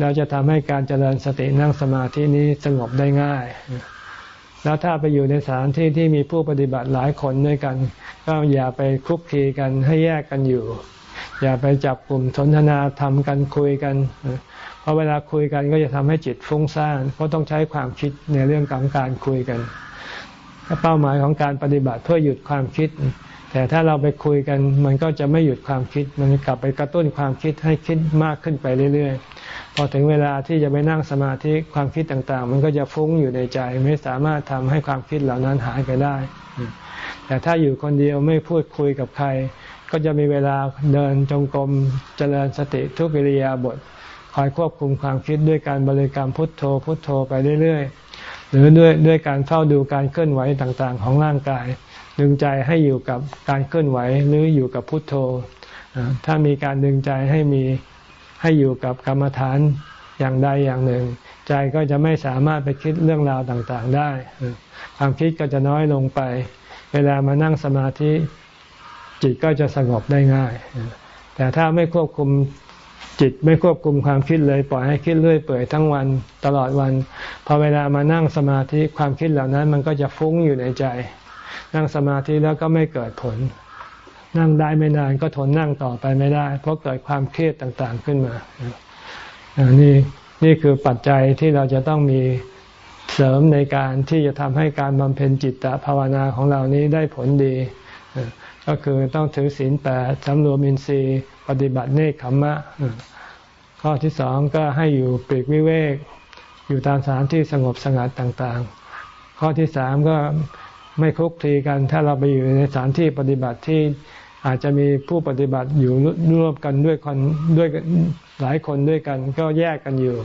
เราจะทำให้การเจริญสตินั่งสมาธินี้สงบได้ง่าย แล้วถ้าไปอยู่ในสถานที่ที่มีผู้ปฏิบัติหลายคนด้วยกัน ก็อย่าไปคุกคีกันให้แยกกันอยู่ อย่าไปจับกลุ่มสนทนาทำกันคุยกัน เพราะเวลาคุยกันก็จะทำให้จิตฟุ้งซ่านเพราะต้องใช้ความคิดในเรื่องของการคุยกันเป้าหมายของการปฏิบัติเพื่อหยุดความคิด แต่ถ้าเราไปคุยกันมันก็จะไม่หยุดความคิด มันกลับไปกระตุ้นความคิดให้คิดมากขึ้นไปเรื่อยๆ พอถึงเวลาที่จะไปนั่งสมาธิความคิดต่างๆ มันก็จะฟุ้งอยู่ในใจ ไม่สามารถทำให้ความคิดเหล่านั้นหายไปได้ แต่ถ้าอยู่คนเดียวไม่พูดคุยกับใคร ก็จะมีเวลาเดินจงกรมเจริญสติทุกิริยาบทคอยควบคุมความคิดด้วยการบริกรรมพุทโธพุทโธไปเรื่อยๆ หรือด้วยด้วยการเฝ้าดูการเคลื่อนไหวต่างๆ ของร่างกาย ดึงใจให้อยู่กับการเคลื่อนไหวหรืออยู่กับพุทโธ ถ้ามีการดึงใจให้มีให้อยู่กับกรรมฐานอย่างใดอย่างหนึ่ง ใจก็จะไม่สามารถไปคิดเรื่องราวต่างๆได้ ความคิดก็จะน้อยลงไป เวลามานั่งสมาธิจิตก็จะสงบได้ง่าย แต่ถ้าไม่ควบคุมจิตไม่ควบคุมความคิดเลย ปล่อยให้คิดเรื่อยเปื่อยทั้งวันตลอดวัน พอเวลามานั่งสมาธิความคิดเหล่านั้นมันก็จะฟุ้งอยู่ในใจ นั่งสมาธิแล้วก็ไม่เกิดผล นั่งได้ไม่นานก็ทนนั่งต่อไปไม่ได้ เพราะเกิดความเครียดต่างๆขึ้นมานี่นี่คือปัจจัยที่เราจะต้องมีเสริมในการที่จะทำให้การบำเพ็ญจิตตภาวนาของเรานี้ได้ผลดี ก็คือต้องถือศีลแปดสำรวมอินทรีย์ปฏิบัติเนคขมมะ ข้อที่สองก็ให้อยู่ปลีกวิเวก อยู่ตามสถานที่สงบสงัดต่างๆ ข้อที่สามก็ ไม่คุกคีกัน ถ้าเราไปอยู่ในสถานที่ปฏิบัติที่อาจจะมีผู้ปฏิบัติอยู่ร่วมกันด้วยคนด้วยหลายคนด้วยกันก็แยกกันอยู่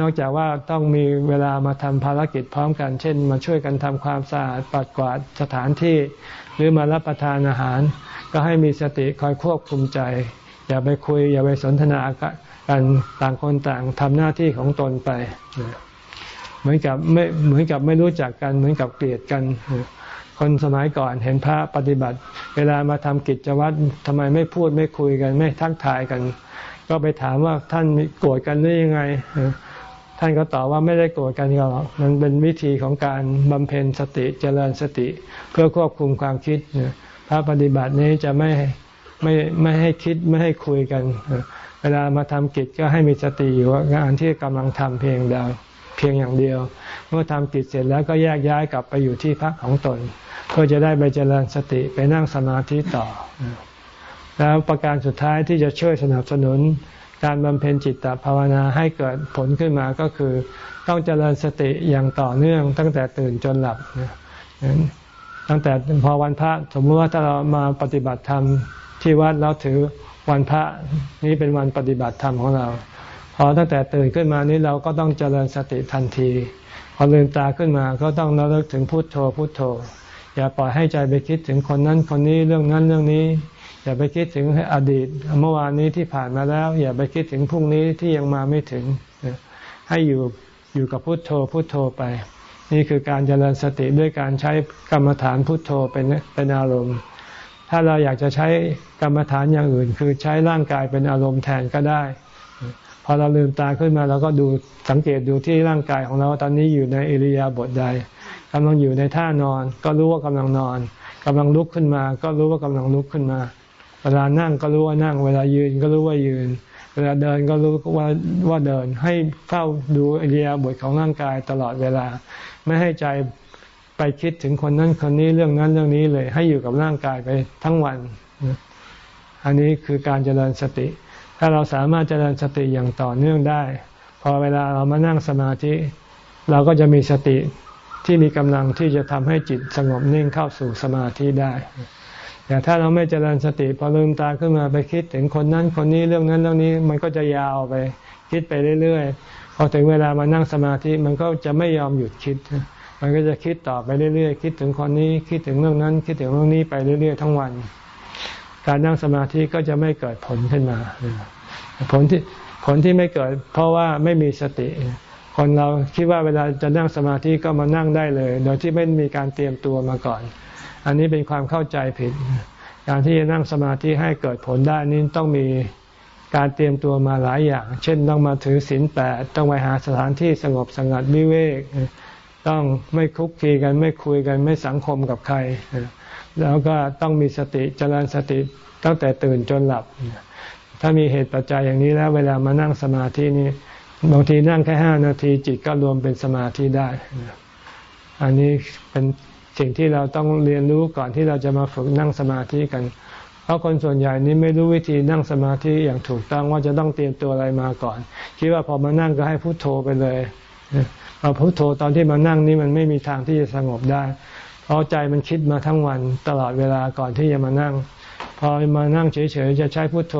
นอกจากว่าต้องมีเวลามาทำภารกิจพร้อมกัน เช่น มาช่วยกันทำความสะอาดปัดกวาดสถานที่ หรือมารับประทานอาหาร ก็ให้มีสติคอยควบคุมใจ อย่าไปคุย อย่าไปสนทนากันต่างคนต่างทำหน้าที่ของตนไป เหมือนกับไม่เหมือนกับไม่รู้จักกัน เหมือนกับเกลียดกัน คนสมัยก่อนเห็นพระปฏิบัติ เวลามาทำกิจวัตรทำไมไม่พูดไม่คุยกัน ไม่ทักทายกัน ก็ไปถามว่าท่านโกรธกันหรือยังไง ท่านก็ตอบว่าไม่ได้โกรธกันหรอกมันเป็นวิธีของการบำเพ็ญสติเจริญสติ เพื่อควบคุมความคิดพระปฏิบัตินี้จะไม่ไม่ไม่ให้คิดไม่ให้คุยกัน เวลามาทำกิจก็ให้มีสติอยู่ว่า งานที่กำลังทำเพียงเดียว พียงอย่างเดียว เมื่อทำกิจเสร็จแล้วก็แยกย้ายกลับไปอยู่ที่พักของตน เพื่อจะได้ไปเจริญสติไปนั่งสมาธิต่อ แล้วประการสุดท้ายที่จะช่วยสนับสนุน การบำเพ็ญจิตตภาวนาให้เกิดผลขึ้นมาก็คือ ต้องเจริญสติอย่างต่อเนื่อง ตั้งแต่ตื่นจนหลับตั้งแต่พอวันพระสมมติว่าถ้าเรามาปฏิบัติธรรมที่วัดเราถือวันพระนี้เป็นวันปฏิบัติธรรมของเรา อตั้งแต่ตื่นขึ้นมานี้เราก็ต้องเจริญสติทันที พอลืมตาขึ้นมาก็ต้องระลึกถึงพุทโธพุทโธ อย่าปล่อยให้ใจไปคิดถึงคนนั้นคนนี้เรื่องนั้นเรื่องนี้ อย่าไปคิดถึงอดีตเมื่อวานนี้ที่ผ่านมาแล้ว อย่าไปคิดถึงพรุ่งนี้ที่ยังมาไม่ถึง ให้อยู่อยู่กับพุทโธพุทโธไป นี่คือการเจริญสติด้วยการใช้กรรมฐานพุทโธเป็นเป็นอารมณ์ ถ้าเราอยากจะใช้กรรมฐานอย่างอื่น คือใช้ร่างกายเป็นอารมณ์แทนก็ได้ พอเราลืมตาขึ้นมาเราก็ดูสังเกตดูที่ร่างกายของเราตอนนี้อยู่ในอิริยาบถใดกำลังอยู่ในท่านอน ก็รู้ว่ากำลังนอนกำลังลุกขึ้นมา ก็รู้ว่ากำลังลุกขึ้นมา เวลานั่งก็รู้ว่านั่ง เวลายืนก็รู้ว่ายืน เวลาเดินก็รู้ว่าว่าเดิน ให้เฝ้าดูอิริยาบถของร่างกายตลอดเวลา ไม่ให้ใจไปคิดถึงคนนั้นคนนี้เรื่องนั้นเรื่องนี้เลย ให้อยู่กับร่างกายไปทั้งวัน อันนี้คือการเจริญสติ ถ้าเราสามารถเจริญสติอย่างต่อเนื่องได้ พอเวลาเรามานั่งสมาธิ เราก็จะมีสติที่มีกำลังที่จะทำให้จิตสงบนิ่งเข้าสู่สมาธิได้แต่ถ้าเราไม่เจริญสติพอลืมตาขึ้นมาไปคิดถึงคนนั้นคนนี้เรื่องนั้นเรื่องนี้มันก็จะยาวไปคิดไปเรื่อยๆพอถึงเวลามานั่งสมาธิมันก็จะไม่ยอมหยุดคิด มันก็จะคิดต่อไปเรื่อยๆ คิดถึงคนนี้คิดถึงเรื่องนั้น คิดถึงเรื่องนี้ไปเรื่อยๆ ทั้งวัน การนั่งสมาธิก็จะไม่เกิดผลขึ้นมา ผลที่ผลที่ไม่เกิด เพราะว่าไม่มีสติ คนเราคิดว่าเวลาจะนั่งสมาธิก็มานั่งได้เลย โดยที่ไม่มีการเตรียมตัวมาก่อน อันนี้เป็นความเข้าใจผิด การที่จะนั่งสมาธิให้เกิดผลได้นี้ต้องมีการเตรียมตัวมาหลายอย่าง เช่นต้องมาถือศีลแปดต้องไปหาสถานที่สงบสงัดวิเวก ต้องไม่คุกคีกันไม่คุยกันไม่สังคมกับใคร แล้วก็ต้องมีสติเจริญสติตั้งแต่ตื่นจนหลับ ถ้ามีเหตุปัจจัยอย่างนี้แล้วเวลามานั่งสมาธินี้บางทีนั่งแค่ห้านาทีจิตก็รวมเป็นสมาธิได้ อันนี้เป็นสิ่งที่เราต้องเรียนรู้ก่อนที่เราจะมาฝึกนั่งสมาธิกัน เพราะคนส่วนใหญ่นี้ไม่รู้วิธีนั่งสมาธิอย่างถูกต้องว่าจะต้องเตรียมตัวอะไรมาก่อน คิดว่าพอมานั่งก็ให้พุโทโธไปเลยเอพุโทโธตอนที่มานั่งนี้มันไม่มีทางที่จะสงบได้ ราะใจมันคิดมาทั้งวันตลอดเวลาก่อนที่จะมานั่ง พอมานั่งเฉยๆจะใช้พุทโธ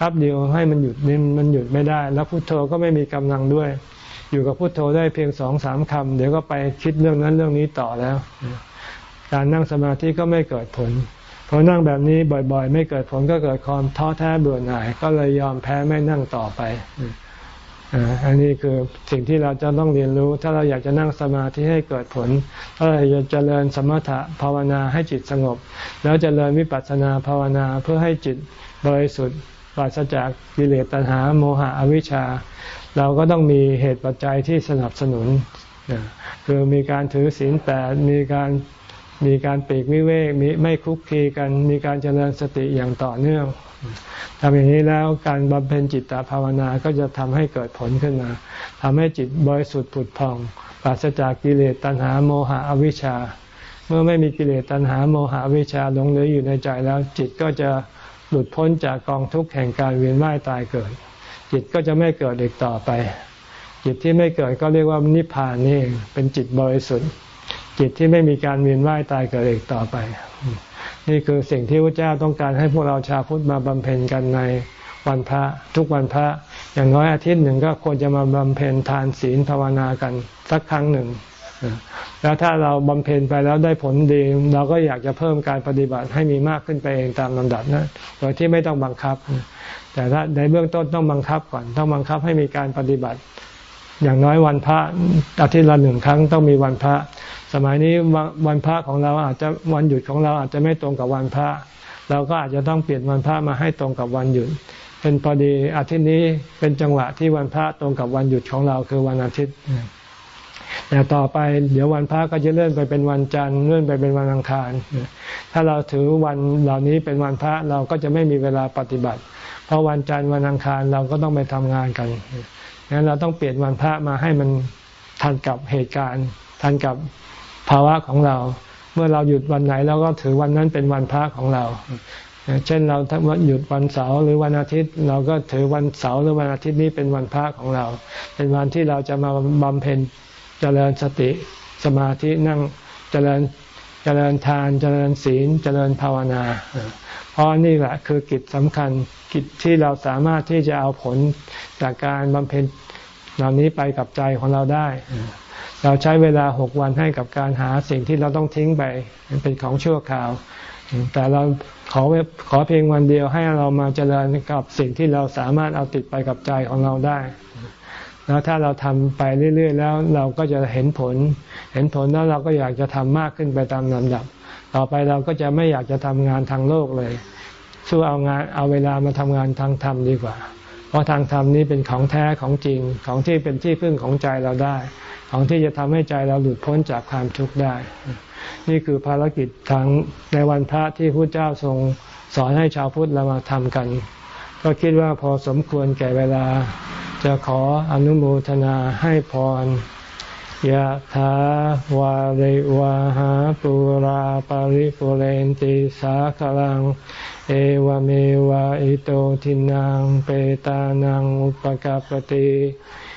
ครับเดียวให้มันหยุดมันหยุดไม่ได้ แล้วพุทโธก็ไม่มีกำลังด้วย อยู่กับพุทโธได้เพียงสองสามคำเดี๋ยวก็ไปคิดเรื่องนั้นเรื่องนี้ต่อแล้ว การนั่งสมาธิก็ไม่เกิดผลพอนั่งแบบนี้บ่อยๆ ไม่เกิดผลก็เกิดความท้อแท้เบื่อหน่าย ก็เลยยอมแพ้ไม่นั่งต่อไป อันนี้คือสิ่งที่เราจะต้องเรียนรู้ ถ้าเราอยากจะนั่งสมาธิให้เกิดผล ถ้าเราอยากจะเจริญสมถะภาวนาให้จิตสงบ แล้วจเจริญวิปัสสนาภาวนาเพื่อให้จิตบริสุทธิ์ปราศจากกิเลสตัณหาโมหะอวิชชา เราก็ต้องมีเหตุปัจจัยที่สนับสนุน คือมีการถือศีลแปดมีการมีการปีกวิเวกมีไม่คุกคีกัน มีการเจริญสติอย่างต่อเนื่อง ทำอย่างนี้แล้วการบำเพ็ญจิตตภาวนาก็จะทำให้เกิดผลขึ้นมาทำให้จิตบริสุทธิ์ผุดผ่องปราศจากกิเลสตัณหาโมหะอวิชชา เมื่อไม่มีกิเลสตัณหาโมหะอวิชชาหลงเหลืออยู่ในใจแล้ว จิตก็จะหลุดพ้นจากกองทุกข์แห่งการเวียนว่ายตายเกิด จิตก็จะไม่เกิดอีกต่อไป จิตที่ไม่เกิดก็เรียกว่านิพพานนี่เป็นจิตบริสุทธิ์ จิตที่ไม่มีการเวียนว่ายตายเกิดอีกต่อไป นี่คือสิ่งที่พระเจ้าต้องการให้พวกเราชาวพุทธมาบำเพ็ญกันในวันพระทุกวันพระอย่างน้อยอาทิตย์หนึ่งก็ควรจะมาบำเพ็ญทานศีลภาวนากันสักครั้งหนึ่ง แล้วถ้าเราบำเพ็ญไปแล้วได้ผลดี เราก็อยากจะเพิ่มการปฏิบัติให้มีมากขึ้นไปเองตามลำดับนะโดยที่ไม่ต้องบังคับ แต่ถ้าในเบื้องต้นต้องบังคับก่อนต้องบังคับให้มีการปฏิบัติ อย่างน้อยวันพระอาทิตย์ละหนึ่งครั้งต้องมีวันพระ สมัยนี้วันพระของเราอาจจะวันหยุดของเราอาจจะไม่ตรงกับวันพระ เราก็อาจจะต้องเปลี่ยนวันพระมาให้ตรงกับวันหยุด เป็นพอดีอาทิตย์นี้เป็นจังหวะที่วันพระตรงกับวันหยุดของเราคือวันอาทิตย์แต่ต่อไปเดี๋ยววันพระก็จะเลื่อนไปเป็นวันจันทร์เลื่อนไปเป็นวันอังคาร ถ้าเราถือวันเหล่านี้เป็นวันพระเราก็จะไม่มีเวลาปฏิบัติ เพราะวันจันทร์วันอังคารเราก็ต้องไปทำงานกันงั้นเราต้องเปลี่ยนวันพระมาให้มันทันกับเหตุการณ์ ทันกับ ภาวะของเรา เมื่อเราหยุดวันไหนเราก็ถือวันนั้นเป็นวันพระของเรา เช่นเราถ้าหยุดวันเสาร์หรือวันอาทิตย์ เราก็ถือวันเสาร์หรือวันอาทิตย์นี้เป็นวันพระของเรา เป็นวันที่เราจะมาบำเพ็ญเจริญสติสมาธินั่งเจริญเจริญทานเจริญศีลเจริญภาวนา เพราะนี่แหละคือกิจสำคัญกิจที่เราสามารถที่จะเอาผลจากการบำเพ็ญเหล่านี้ไปกับใจของเราได้ เราใช้เวลาหกวันให้กับการหาสิ่งที่เราต้องทิ้งไปเป็นของชั่วคราว แต่เราขอขอเพียงวันเดียวให้เรามาเจริญกับสิ่งที่เราสามารถเอาติดไปกับใจของเราได้ แล้วถ้าเราทำไปเรื่อย ๆ แล้วเราก็จะเห็นผล เห็นผลแล้วเราก็อยากจะทำมากขึ้นไปตามลำดับ ต่อไปเราก็จะไม่อยากจะทำงานทางโลกเลยสู้เอางานเอาเวลามาทำงานทางธรรมดีกว่า เพราะทางธรรมนี้เป็นของแท้ของจริงของที่เป็นที่พึ่งของใจเราได้ ของที่จะทำให้ใจเราหลุดพ้นจากความทุกข์ได้ นี่คือภารกิจทางในวันพระที่พระเจ้าทรงสอนให้ชาวพุทธเรามาทำกัน ก็คิดว่าพอสมควรแก่เวลา จะขออนุโมทนาให้พรยะถาวาริวาหาปุราปาริปุเรนติสาคลัง เอวเมวะอิโตทินังเปตานังอุปกาปติ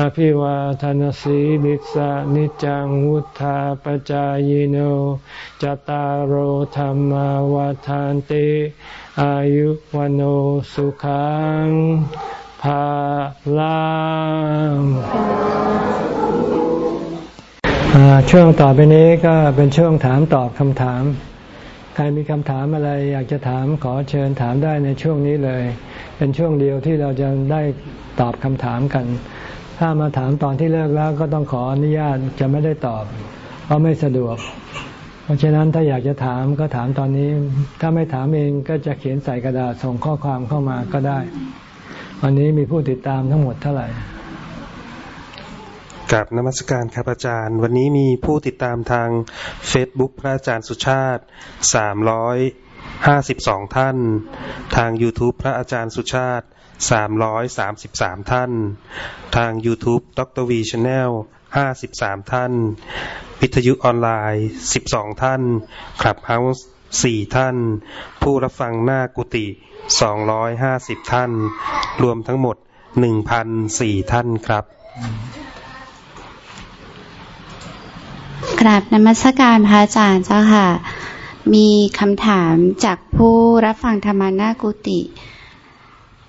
อภิวาทานสีลิสานิจังวุธาปจายโนจตารโหธรรมวาทานติอายุวันโอสุขังภาลังช่วงต่อไปนี้ก็เป็นช่วงถามตอบคำถาม ใครมีคำถามอะไรอยากจะถามขอเชิญถามได้ในช่วงนี้เลย เป็นช่วงเดียวที่เราจะได้ตอบคำถามกัน ถ้ามาถามตอนที่เลิกแล้วก็ต้องขออนุญาตจะไม่ได้ตอบ เพราะไม่สะดวก เพราะฉะนั้นถ้าอยากจะถามก็ถามตอนนี้ ถ้าไม่ถามเองก็จะเขียนใส่กระดาษส่งข้อความเข้ามาก็ได้ วันนี้มีผู้ติดตามทั้งหมดเท่าไหร่กับนมัสการครับอาจารย์ วันนี้มีผู้ติดตามทาง Facebook พระอาจารย์สุชาติสามร้อยห้าสิบสองท่าน ทาง YouTube พระอาจารย์สุชาติ สามร้อยสามสิบสามท่าน ทาง YouTube ดร.วี Channel ห้าสิบสามท่าน วิทยุออนไลน์สิบสองท่าน Clubhouse สี่ท่าน ผู้รับฟังหน้ากุฏิสองร้อยห้าสิบท่าน รวมทั้งหมดหนึ่งพันสี่ท่านครับ กราบนมัสการพระอาจารย์เจ้าค่ะ มีคำถามจากผู้รับฟังธรรมานากุติ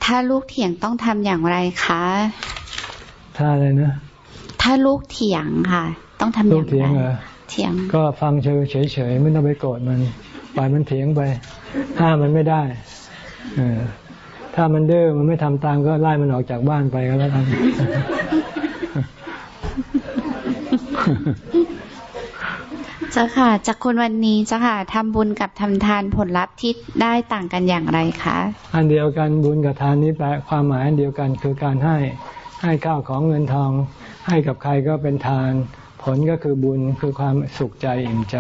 ถ้าลูกเถียงต้องทำอย่างไรคะ ถ้าอะไรนะ ถ้าลูกเถียงค่ะ ต้องทำอย่างไรเถียงเหรอเถียง ก็ฟังเฉยเฉยไม่ต้องไปโกรธมันปล่อยมันเถียงไป ห้ามมันไม่ได้เออถ้ามันดื้อมันไม่ทำตามก็ไล่มันออกจากบ้านไปก็แล้วกัน เจ้าค่ะ จากคนวันนี้เจ้าค่ะทำบุญกับทำทานผลลัพธ์ที่ได้ต่างกันอย่างไรคะอันเดียวกันบุญกับทานนี้แปลความหมายอันเดียวกันคือการให้ให้ข้าวของเงินทอง ให้กับใครก็เป็นทาน ผลก็คือบุญคือความสุขใจอิ่มใจ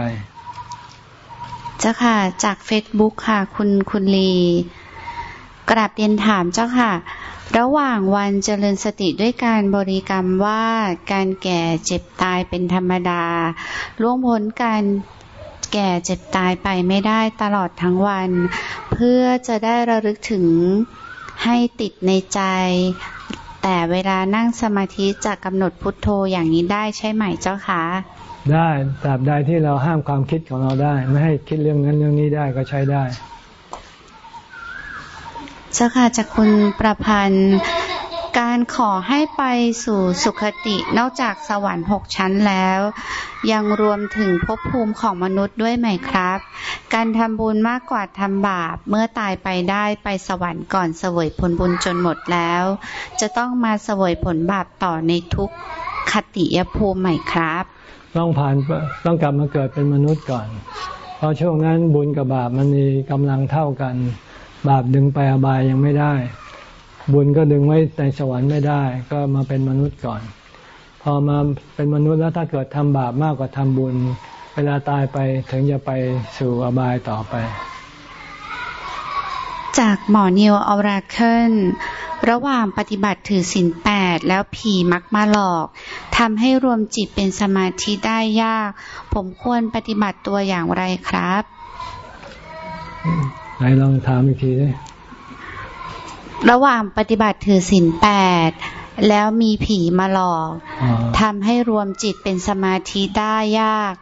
เจ้าค่ะ จากเฟซบุ๊กค่ะ คุณคุณลี กราบเรียนถามเจ้าค่ะ ระหว่างวันเจริญสติด้วยการบริกรรมว่าการแก่เจ็บตายเป็นธรรมดาล่วงพ้นการแก่เจ็บตายไปไม่ได้ตลอดทั้งวัน เพื่อจะได้ระลึกถึงให้ติดในใจ แต่เวลานั่งสมาธิจะกำหนดพุทโธอย่างนี้ได้ใช่ไหมเจ้าคะได้ตราบใดที่เราห้ามความคิดของเราได้ ไม่ให้คิดเรื่องนั้นเรื่องนี้ได้ก็ใช้ได้ เจ้าค่ะจากคุณประพันธ์การขอให้ไปสู่สุคตินอกจากสวรรค์หกชั้นแล้ว ยังรวมถึงภพภูมิของมนุษย์ด้วยไหมครับ การทำบุญมากกว่าทำบาปเมื่อตายไปได้ไปสวรรค์ก่อนเสวยผลบุญจนหมดแล้ว จะต้องมาเสวยผลบาปต่อในทุกคติยภูมิไหมครับ ต้องผ่านต้องกลับมาเกิดเป็นมนุษย์ก่อน เพราะช่วงนั้นบุญกับบาปมันมีกำลังเท่ากัน บาปดึงไปอบายยังไม่ได้ บุญก็ดึงไว้ในสวรรค์ไม่ได้ ก็มาเป็นมนุษย์ก่อน พอมาเป็นมนุษย์แล้วถ้าเกิดทำบาปมากกว่าทำบุญ เวลาตายไปถึงจะไปสู่อบายต่อไป จากหมอนิวออราเคิลระหว่างปฏิบัติถือศีลแปดแล้วผีมักมาหลอกทำให้รวมจิตเป็นสมาธิได้ยาก ผมควรปฏิบัติตัวอย่างไรครับ ไหนลองถามอีกทีดิระหว่างปฏิบัติถือศีลแปดแล้วมีผีมาหลอกอ๋อทำให้รวมจิตเป็นสมาธิได้ยาก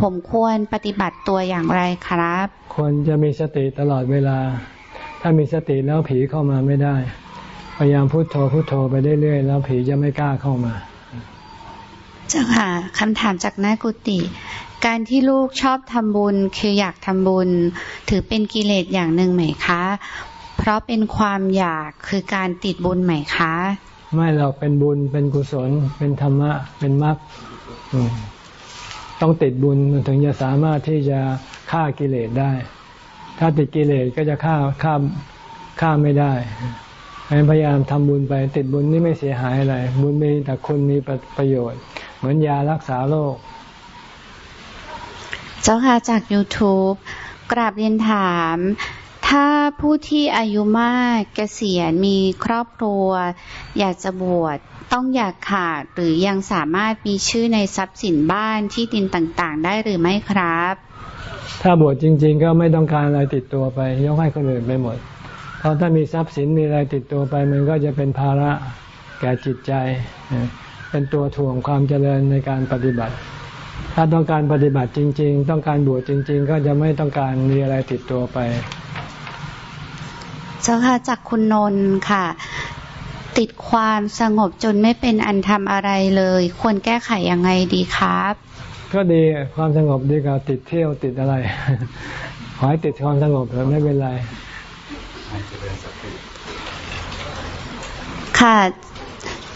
ผมควรปฏิบัติตัวอย่างไรครับ ควรจะมีสติตลอดเวลา ถ้ามีสติแล้วผีเข้ามาไม่ได้ พยายามพุโทโธพุโทโธไปเรื่อยๆแล้วผีจะไม่กล้าเข้ามา เจ้าค่ะคำถามจากนากุติ การที่ลูกชอบทำบุญคืออยากทำบุญ ถือเป็นกิเลสอย่างหนึ่งไหมคะ เพราะเป็นความอยากคือการติดบุญไหมคะ ไม่เราเป็นบุญเป็นกุศล เป็นธรรมะ เป็นมรรคต้องติดบุญถึงจะสามารถที่จะฆ่ากิเลสได้ ถ้าติดกิเลสก็จะฆ่าฆ่าฆ่าไม่ได้เพราะฉะนั้นพยายามทำบุญไป ติดบุญนี่ไม่เสียหายอะไร บุญมีแต่คุณมีประประโยชน์ เหมือนยารักษาโรค เจ้าค่ะจาก YouTube กราบเรียนถาม ถ้าผู้ที่อายุมากเกษียณมีครอบครัว อยากจะบวชต้องอยากขาดหรือยังสามารถมีชื่อในทรัพย์สินบ้านที่ดินต่างๆ ได้หรือไม่ครับ ถ้าบวชจริง ๆ ก็ไม่ต้องการอะไรติดตัวไป ยกให้คนอื่นไปหมด เพราะถ้ามีทรัพย์สินมีอะไรติดตัวไป มันก็จะเป็นภาระแก่จิตใจเอ่อเป็นตัวถ่วงความเจริญในการปฏิบัติ ถ้าต้องการปฏิบัติจริง ๆ ต้องการบวชจริง ๆ ก็จะไม่ต้องการมีอะไรติดตัวไป เจ้าค่ะจากคุณนนท์ค่ะ ติดความสงบจนไม่เป็นอันทำอะไรเลย ควรแก้ไขยังไงดีครับ ก็ดีความสงบดีกว่าติดเที่ยวติดอะไร ขอให้ติดความสงบเถอะไม่เป็นไรค่ะ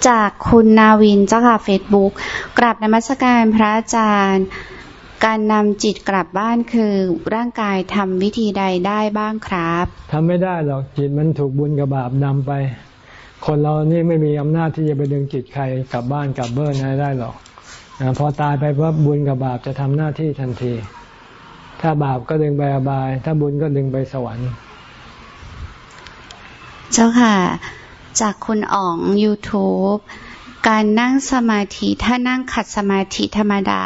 จากคุณนาวินเจ้าค่ะเฟซบุ๊กกราบนมัสการพระอาจารย์ การนำจิตกลับบ้านคือร่างกายทำวิธีใดได้บ้างครับทำไม่ได้หรอกจิตมันถูกบุญกับบาปนำไป คนเรานี่ไม่มีอำนาจที่จะไปดึงจิตใครกลับบ้านกลับเบิ้ลอะไรได้หรอกนะพอตายไปเพราะบุญกับบาปจะทำหน้าที่ทันที ถ้าบาปก็ดึงไปอบาย ถ้าบุญก็ดึงไปสวรรค์ เจ้าค่ะ จากคุณอ๋อง YouTube การนั่งสมาธิถ้านั่งขัดสมาธิธรรมดา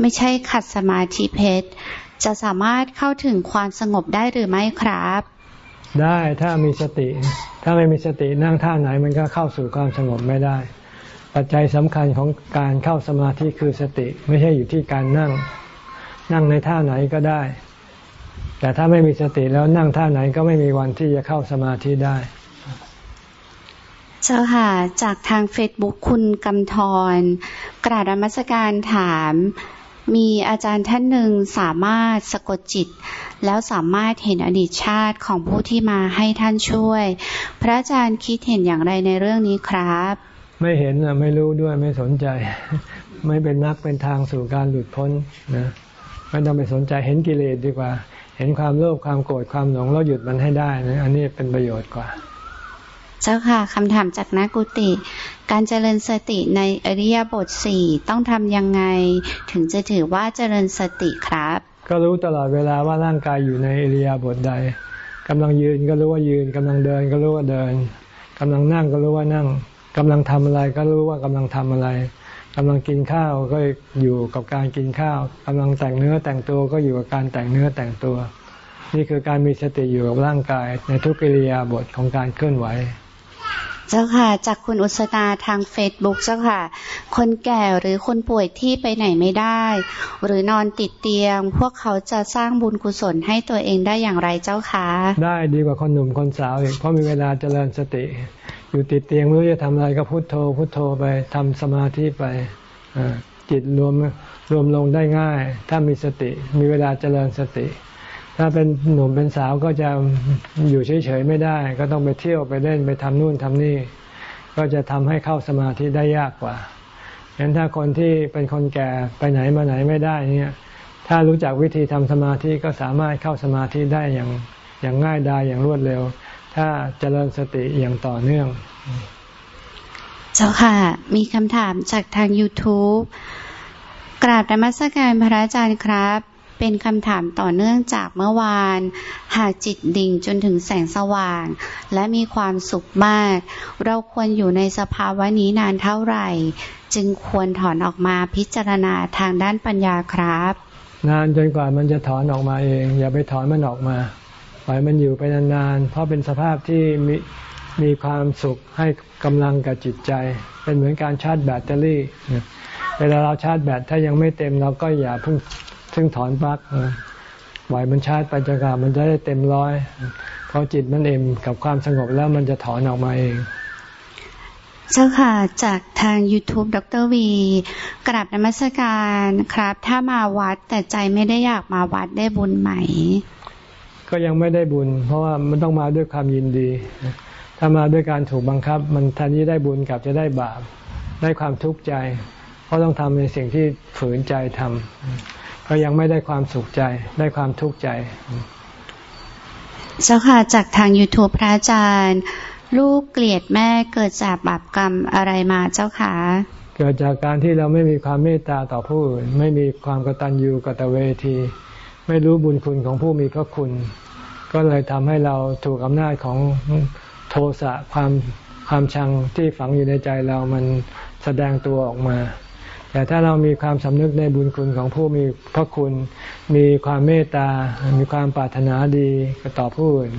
ไม่ใช่ขัดสมาธิเพชร จะสามารถเข้าถึงความสงบได้หรือไม่ครับ ได้ถ้ามีสติ ถ้าไม่มีสตินั่งท่าไหนมันก็เข้าสู่ความสงบไม่ได้ ปัจจัยสำคัญของการเข้าสมาธิคือสติไม่ใช่อยู่ที่การนั่ง นั่งในท่าไหนก็ได้ แต่ถ้าไม่มีสติแล้วนั่งท่าไหนก็ไม่มีวันที่จะเข้าสมาธิได้ จ้าค่ะ จากทางเฟซบุ๊กคุณกำธรกราบนมัสการถาม มีอาจารย์ท่านหนึ่งสามารถสะกดจิต แล้วสามารถเห็นอดีตชาติของผู้ที่มาให้ท่านช่วย พระอาจารย์คิดเห็นอย่างไรในเรื่องนี้ครับ ไม่เห็นน่ะไม่รู้ด้วยไม่สนใจ ไม่เป็นนักเป็นทางสู่การหลุดพ้นนะไม่ต้องไปสนใจเห็นกิเลสดีกว่า เห็นความโลภความโกรธความหลงแล้วหยุดมันให้ได้นะอันนี้เป็นประโยชน์กว่า เจ้าค่ะคำถามจากนักกุติการเจริญสติในอริยบทสี่ต้องทำยังไง ถึงจะถือว่าเจริญสติครับ ก็รู้ตลอดเวลาว่าร่างกายอยู่ในอริยบถใดกำลังยืนก็รู้ว่ายืนกำลังเดินก็รู้ว่าเดินกำลังนั่งก็รู้ว่านั่งกำลังทำอะไรก็รู้ว่ากำลังทำอะไรกำลังกินข้าวก็อยู่กับการกินข้าวกำลังแต่งเนื้อแต่งตัวก็อยู่กับการแต่งเนื้อแต่งตัว นี่คือการมีสติอยู่กับร่างกายในทุกอิริยาบถของการเคลื่อนไหว เจ้าค่ะ จากคุณอุศนาทางเฟซบุ๊กเจ้าค่ะ คนแก่หรือคนป่วยที่ไปไหนไม่ได้ หรือนอนติดเตียง พวกเขาจะสร้างบุญกุศลให้ตัวเองได้อย่างไรเจ้าค่ะ ได้ดีกว่าคนหนุ่มคนสาวอีกเพราะมีเวลาเจริญสติ อยู่ติดเตียงไม่รู้จะทำอะไรก็พุโทโธ พุโทโธไปทำสมาธิไปจิตรวมรวมลงได้ง่าย ถ้ามีสติมีเวลาเจริญสติ ถ้าเป็นหนุ่มเป็นสาวก็จะอยู่เฉยๆไม่ได้ ก็ต้องไปเที่ยวไปเล่นไปทำนู่นทำนี่ ก็จะทำให้เข้าสมาธิได้ยากกว่าฉะนั้นถ้าคนที่เป็นคนแก่ไปไหนมาไหนไม่ได้เนี่ยถ้ารู้จักวิธีทำสมาธิก็สามารถเข้าสมาธิได้อย่างอย่างง่ายดายอย่างรวดเร็ว ถ้าเจริญสติอย่างต่อเนื่อง เจ้าค่ะ มีคำถามจากทาง YouTube กราบธรรมสการพระอาจารย์ครับ เป็นคำถามต่อเนื่องจากเมื่อวาน หากจิตดิ่งจนถึงแสงสว่าง และมีความสุขมาก เราควรอยู่ในสภาวะนี้นานเท่าไหร่ จึงควรถอนออกมาพิจารณาทางด้านปัญญาครับ นานจนกว่ามันจะถอนออกมาเอง อย่าไปถอนมันออกมาปล่อยมันอยู่ไปนานๆเพราะเป็นสภาพที่มีมีความสุขให้กำลังกับจิตใจ เป็นเหมือนการชาร์จแบตเตอรี่เวลาเราชาร์จแบตถ้ายังไม่เต็มเราก็อย่าเพิ่ง เพิ่งถอนปลั๊กปล่อยมันชาร์จไปจนกว่ามันจะได้เต็มร้อยพอจิตมันเอ็มกับความสงบแล้วมันจะถอนออกมาเอง เจ้าค่ะจากทาง YouTube ดรวีกราบนมัสการครับ ถ้ามาวัดแต่ใจไม่ได้อยากมาวัดได้บุญไหม ก็ยังไม่ได้บุญ เพราะว่ามันต้องมาด้วยความยินดี ถ้ามาด้วยการถูกบังคับ มันทันที่ได้บุญกับจะได้บาปได้ความทุกข์ใจ เพราะต้องทำในสิ่งที่ฝืนใจทำ ก็ยังไม่ได้ความสุขใจ ได้ความทุกข์ใจ เจ้าค่ะจากทาง YouTube พระอาจารย์ ลูกเกลียดแม่เกิดจากบาปกรรมอะไรมาเจ้าค่ะเกิดจากการที่เราไม่มีความเมตตาต่อผู้อื่นไม่มีความกตัญญูกตเวที ไม่รู้บุญคุณของผู้มีพระคุณ ก็เลยทำให้เราถูกอำนาจของโทสะความความชังที่ฝังอยู่ในใจเรามันแสดงตัวออกมา แต่ถ้าเรามีความสำนึกในบุญคุณของผู้มีพระคุณ มีความเมตตา มีความปรารถนาดีต่อผู้อื่น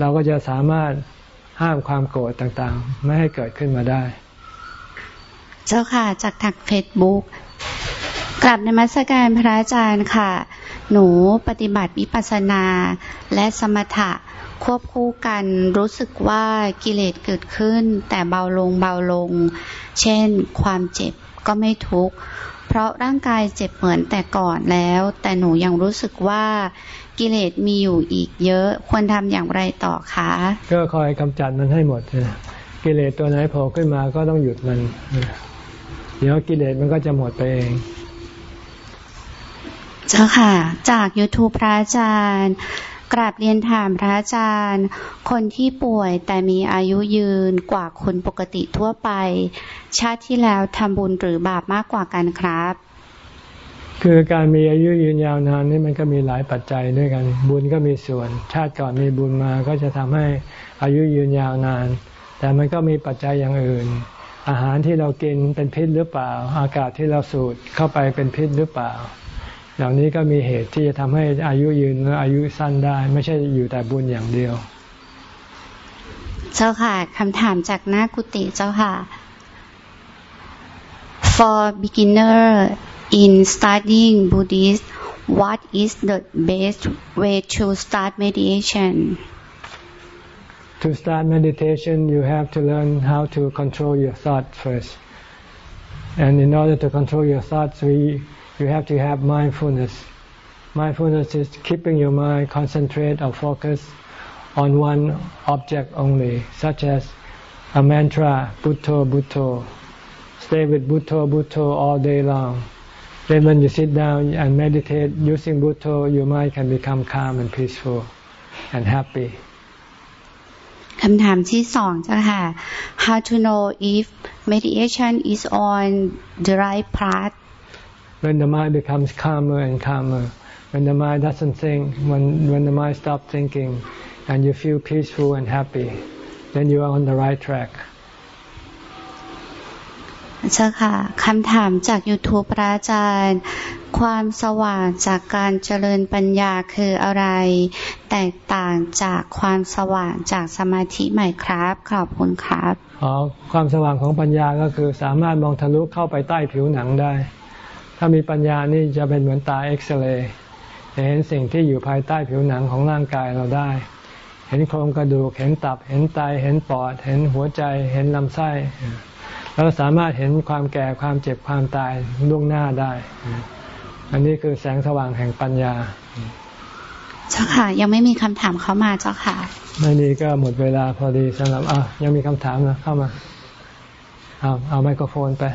เราก็จะสามารถห้ามความโกรธต่างๆ ไม่ให้เกิดขึ้นมาได้ เจ้าค่ะจากทางเฟซบุ๊กกลับในมัสการพระอาจารย์ค่ะ หนูปฏิบัติวิปัสสนาและสมถะควบคู่กันรู้สึกว่ากิเลสเกิดขึ้น แต่เบาลงเบาลง เช่น ความเจ็บ ก็ไม่ทุกข์เพราะร่างกายเจ็บเหมือนแต่ก่อนแล้ว แต่หนูยังรู้สึกว่ากิเลสมีอยู่อีกเยอะควรทำอย่างไรต่อคะก็คอยกำจัดมันให้หมดกิเลสตัวไหนโผล่ขึ้นมาก็ต้องหยุดมัน เดี๋ยวกิเลสมันก็จะหมดไปเองเจ้าค่ะ จาก YouTube พระอาจารย์ กราบเรียนถามพระอาจารย์ คนที่ป่วยแต่มีอายุยืนกว่าคนปกติทั่วไป ชาติที่แล้วทำบุญหรือบาปมากกว่ากันครับ คือการมีอายุยืนยาวนานนี่มันก็มีหลายปัจจัยด้วยกัน บุญก็มีส่วน ชาติก่อนมีบุญมาก็จะทำให้อายุยืนยาวนาน แต่มันก็มีปัจจัยอย่างอื่น อาหารที่เรากินเป็นพิษหรือเปล่า อากาศที่เราสูดเข้าไปเป็นพิษหรือเปล่า ล่านี้ก็มีเหตุที่จะทำให้อายุยืนและอายุสั้นได้ ไม่ใช่อยู่แต่บุญอย่างเดียว เจ้าค่ะคำถามจากหน้ากุฏิเจ้าค่ะ for beginner in studying Buddhist what is the best way to start meditation to start meditation you have to learn how to control your thoughts first and in order to control your thoughts we you have to have mindfulness. Mindfulness is keeping your mind concentrate or focus on one object only, such as a mantra, Bhutto, Bhutto. Stay with Bhutto, Bhutto all day long. Then when you sit down and meditate using Bhutto, your mind can become calm and peaceful and happy. คำถามที่สองจ้ะค่ะ How to know if meditation is on the right path when the mind becomes calmer and calmer, when the mind doesn't think, when, when the mind stops thinking, and you feel peaceful and happy, then you are on the right track. เจ้าค่ะคำถามจาก YouTube พระอาจารย์ ความสว่างจากการเจริญปัญญาคืออะไร แตกต่างจากความสว่างจากสมาธิใหม่ครับ ขอบคุณครับ อ๋อ ความสว่างของปัญญาก็คือสามารถมองทะลุเข้าไปใต้ผิวหนังได้ ถ้ามีปัญญานี่จะเป็นเหมือนตาเอ็กซเรย์เห็นสิ่งที่อยู่ภายใต้ผิวหนังของร่างกายเราได้ เห็นโครงกระดูก เห็นตับ เห็นไต เห็นปอด เห็นหัวใจ เห็นลำไส้ เราสามารถเห็นความแก่ ความเจ็บ ความตายล่วงหน้าได้ อันนี้คือแสงสว่างแห่งปัญญา เจ้าค่ะ ยังไม่มีคำถามเข้ามาเจ้าค่ะ ไม่มีก็หมดเวลาพอดีสำหรับอะยังมีคำถามนะเข้ามา เอาเอาไมโครโฟนไป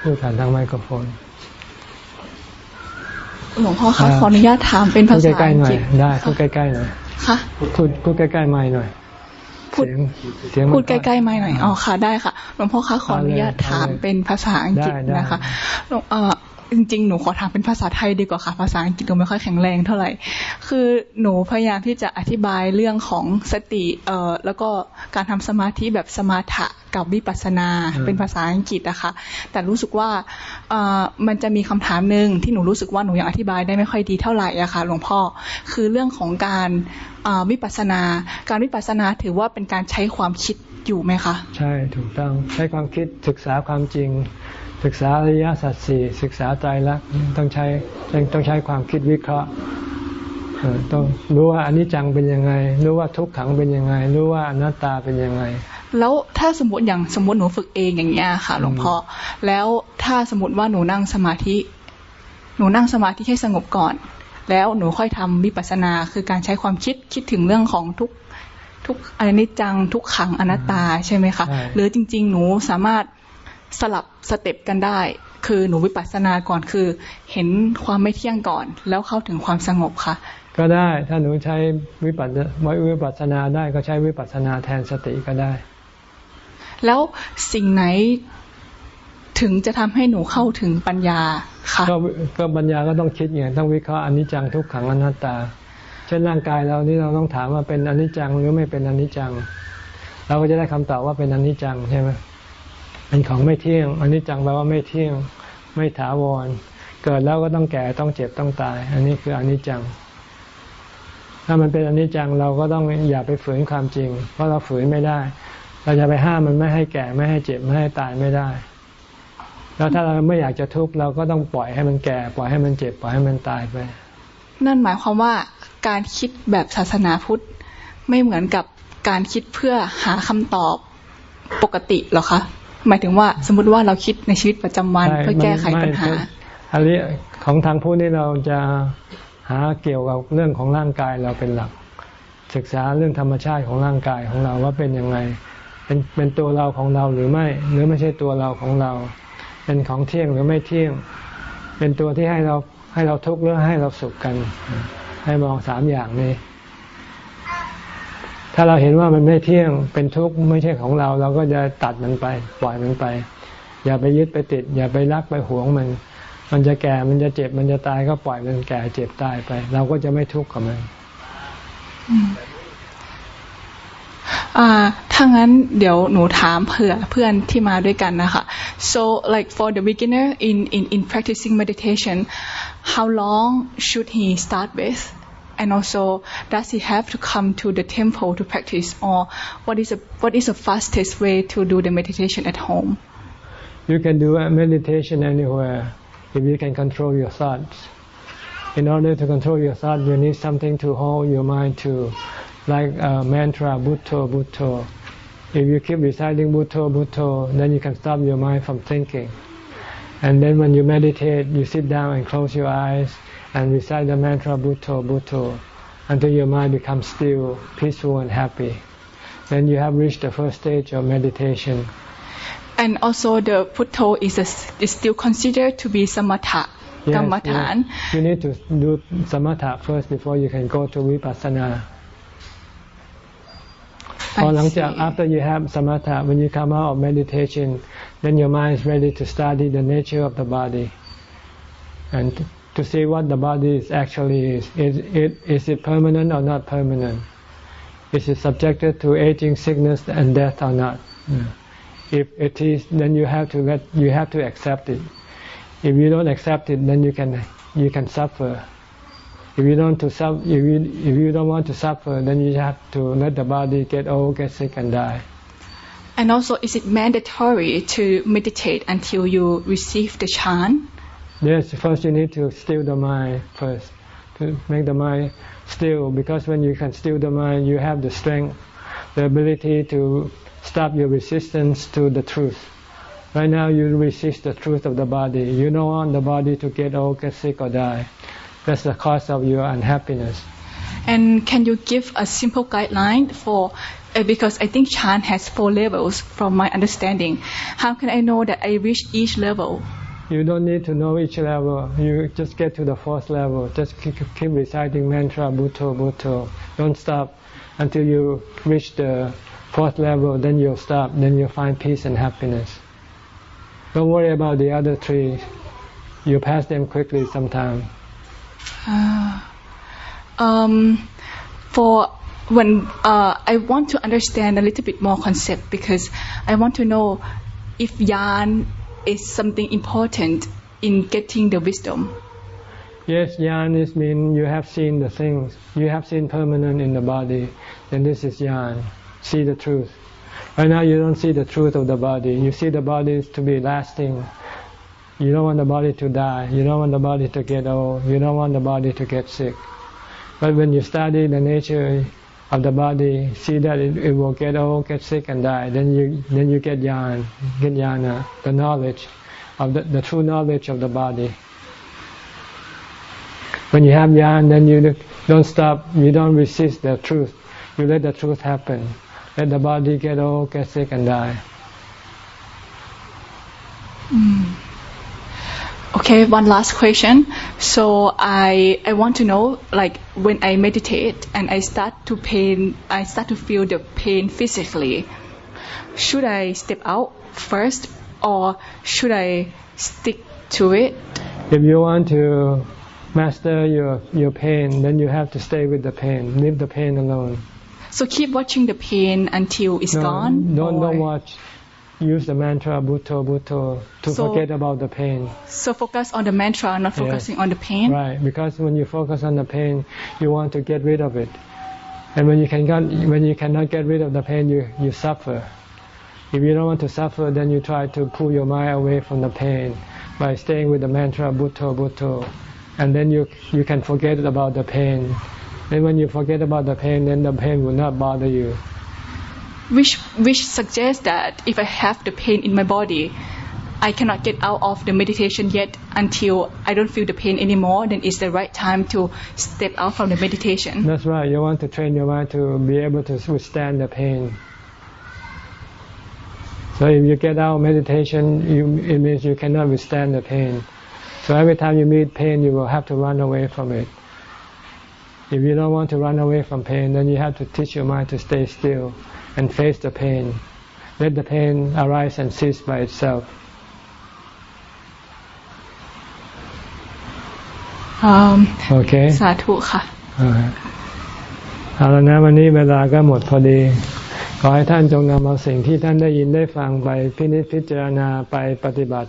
พูดผ่านทางไมโครโฟนหลวงพ่อคะขออนุญาตถามเป็นภาษาอังกฤษได้พูดใกล้ๆหน่อยค่ะพูดพูดใกล้ๆไม่หน่อยพูดพูดใกล้ๆไม่หน่อยอ๋อค่ะได้ค่ะหลวงพ่อคะขออนุญาตถามเป็นภาษาอังกฤษนะคะหลวงจริงๆ หนูขอถามเป็นภาษาไทยดีกว่าค่ะ ภาษาอังกฤษหนูไม่ค่อยแข็งแรงเท่าไหร่ คือหนูพยายามที่จะอธิบายเรื่องของสติเอ่อแล้วก็การทำสมาธิแบบสมาถะกับวิปัสสนาเป็นภาษาอังกฤษนะคะแต่รู้สึกว่าเอ่อมันจะมีคำถามหนึ่งที่หนูรู้สึกว่าหนูยังอธิบายได้ไม่ค่อยดีเท่าไหร่อะค่ะหลวงพ่อคือเรื่องของการวิปัสสนา การวิปัสสนาถือว่าเป็นการใช้ความคิดอยู่ไหมคะใช่ถูกต้องใช้ความคิดศึกษาความจริง ศึกษาอริยสัจสี่ศึกษาใจรักต้องใช้ต้องใช้ความคิดวิเคราะห์ ต้องรู้ว่าอนิจจังเป็นยังไง รู้ว่าทุกขังเป็นยังไง รู้ว่าอนัตตาเป็นยังไง แล้วถ้าสมมติอย่างสมมติหนูฝึกเองอย่างเงี้ยค่ะหลวงพ่อแล้วถ้าสมมติว่าหนูนั่งสมาธิ หนูนั่งสมาธิให้สงบก่อน แล้วหนูค่อยทำวิปัสสนาคือการใช้ความคิดคิดถึงเรื่องของทุกทุกอนิจจังทุกขังอนัตตาใช่ไหมคะหรือจริง ๆ หนูสามารถสลับสเต็ปกันได้คือหนูวิปัสสนาก่อนคือ เห็นความไม่เที่ยงก่อน แล้วเข้าถึงความสงบค่ะ ก็ได้ถ้าหนูใช้วิปัสวิปัสสนาได้ก็ใช้วิปัสสนาแทนสติก็ได้ แล้วสิ่งไหนถึงจะทำให้หนูเข้าถึงปัญญาค่ะก็ก็ปัญญาก็ต้องคิดไงต้องวิเคราะห์อนิจจังทุกขังอนัตตา เช่นร่างกายเรานี่เราต้องถามว่าเป็นอนิจจังหรือไม่เป็นอนิจจัง เราก็จะได้คำตอบว่าเป็นอนิจจังใช่ไหมเป็นของไม่เที่ยงอันนี้จังแปลว่าไม่เที่ยง ไม่ถาวร เกิดแล้วก็ต้องแก่ต้องเจ็บต้องตาย อันนี้คืออนิจจัง ถ้ามันเป็นอนิจจังเราก็ต้องอย่าไปฝืนความจริง เพราะเราฝืนไม่ได้ เราจะไปห้ามมันไม่ให้แก่ไม่ให้เจ็บไม่ให้ตายไม่ได้ แล้วถ้าเราไม่อยากจะทุกข์เราก็ต้องปล่อยให้มันแก่ ปล่อยให้มันเจ็บปล่อยให้มันตายไป นั่นหมายความว่าการคิดแบบศาสนาพุทธไม่เหมือนกับการคิดเพื่อหาคำตอบปกติหรอคะหมายถึงว่าสมมติว่าเราคิดในชีวิตประจำวันเพื่อแก้ไขปัญหาอันนี้ของทางผู้นี้เราจะ หาเกี่ยวกับเรื่องของร่างกายเราเป็นหลัก ศึกษาเรื่องธรรมชาติของร่างกายของเราว่าเป็นยังไง เป็นเป็นตัวเราของเราหรือไม่ หรือไม่ใช่ตัวเราของเรา เป็นของเที่ยงหรือไม่เที่ยง เป็นตัวที่ให้เราให้เราทุกข์หรือให้เราสุขกัน ให้มองสามอย่างนี้ ถ้าเราเห็นว่ามันไม่เที่ยงเป็นทุกข์ไม่ใช่ของเรา เราก็จะตัดมันไป ปล่อยมันไป อย่าไปยึดไปติด อย่าไปรักไปหวงมัน มันจะแก่มันจะเจ็บมันจะตายก็ปล่อยมันแก่เจ็บตายไป เราก็จะไม่ทุกข์กับมันอ่าถ้างั้นเดี๋ยวหนูถามเผื่อเพื่อนที่มาด้วยกันนะคะ so like for the beginner in in in practicing meditation how long should he start with and also does he have to come to the temple to practice or what is a, what is the fastest way to do the meditation at home you can do a meditation anywhere if you can control your thoughts in order to control your thoughts you need something to hold your mind to like a mantra butto butto if you keep reciting butto butto then you can stop your mind from thinking and then when you meditate you sit down and close your eyes and recite the mantra Bhutto Bhutto until your mind becomes still, peaceful and happy. Then you have reached the first stage of meditation. And also the Bhutto is, a, is still considered to be samatha. Yes. Yes. You need to do samatha first before you can go to vipassana. Or after you have samatha, when you come out of meditation, then your mind is ready to study the nature of the body. And to see what the body is actually is. Is it, is it permanent or not permanent? Is it subjected to aging, sickness, and death or not? If it is, then you have to let you have to accept it. If you don't accept it, then you can you can suffer. If you don't to suffer, if you if you don't want to suffer, then you have to let the body get old, get sick, and die. And also, is it mandatory to meditate until you receive the chan? Yes, first you need to still the mind first to make the mind still because when you can still the mind, you have the strength, the ability to stop your resistance to the truth. Right now you resist the truth of the body. You don't want the body to get old, get sick or die. That's the cause of your unhappiness. And can you give a simple guideline for, uh, because I think Chan has four levels from my understanding. How can I know that I reach each level? You don't need to know each level. You just get to the fourth level. Just keep, keep reciting mantra, Bhutto, Bhutto. Don't stop until you reach the fourth level. Then you'll stop. Then you'll find peace and happiness. Don't worry about the other three. You pass them quickly sometime. Uh, um, for when uh, I want to understand a little bit more concept because I want to know if yan is something important in getting the wisdom. Yes, yan is mean you have seen the things. You have seen permanent in the body. Then this is yan. See the truth. Right now you don't see the truth of the body. You see the body to be lasting. You don't want the body to die. You don't want the body to get old. You don't want the body to get sick. But when you study the nature of the body, see that it, it will get old, get sick, and die. Then you then you get yan, get yana, the knowledge of the, the true knowledge of the body. When you have yan, then you don't stop. You don't resist the truth. You let the truth happen. Let the body get old, get sick, and die. Mm. Okay, one last question. So I I want to know, like when I meditate and I start to pain, I start to feel the pain physically. Should I step out first, or should I stick to it? If you want to master your your pain, then you have to stay with the pain. Leave the pain alone. So keep watching the pain until it's no, gone. Don't or? don't watch. Use the mantra Bhutto Bhutto to So- forget about the pain. So focus on the mantra, not Yes. focusing on the pain. Right, because when you focus on the pain, you want to get rid of it, and when you can get, when you cannot get rid of the pain, you you suffer. If you don't want to suffer, then you try to pull your mind away from the pain by staying with the mantra Bhutto Bhutto, and then you you can forget about the pain. Then when you forget about the pain, then the pain will not bother you. which which suggests that if I have the pain in my body, I cannot get out of the meditation yet until I don't feel the pain anymore. Then it's the right time to step out from the meditation. That's right. You want to train your mind to be able to withstand the pain. So if you get out of meditation, you, it means you cannot withstand the pain. So every time you meet pain, you will have to run away from it. If you don't want to run away from pain, then you have to teach your mind to stay still and face the pain. Let the pain arise and cease by itself. Um, โอเค สาธุค่ะอ่าเอาละนะวันนี้เวลาก็หมดพอดี ขอให้ท่านจงนำเอาสิ่งที่ท่านได้ยินได้ฟังไปพินิจพิจารณาไปปฏิบัติ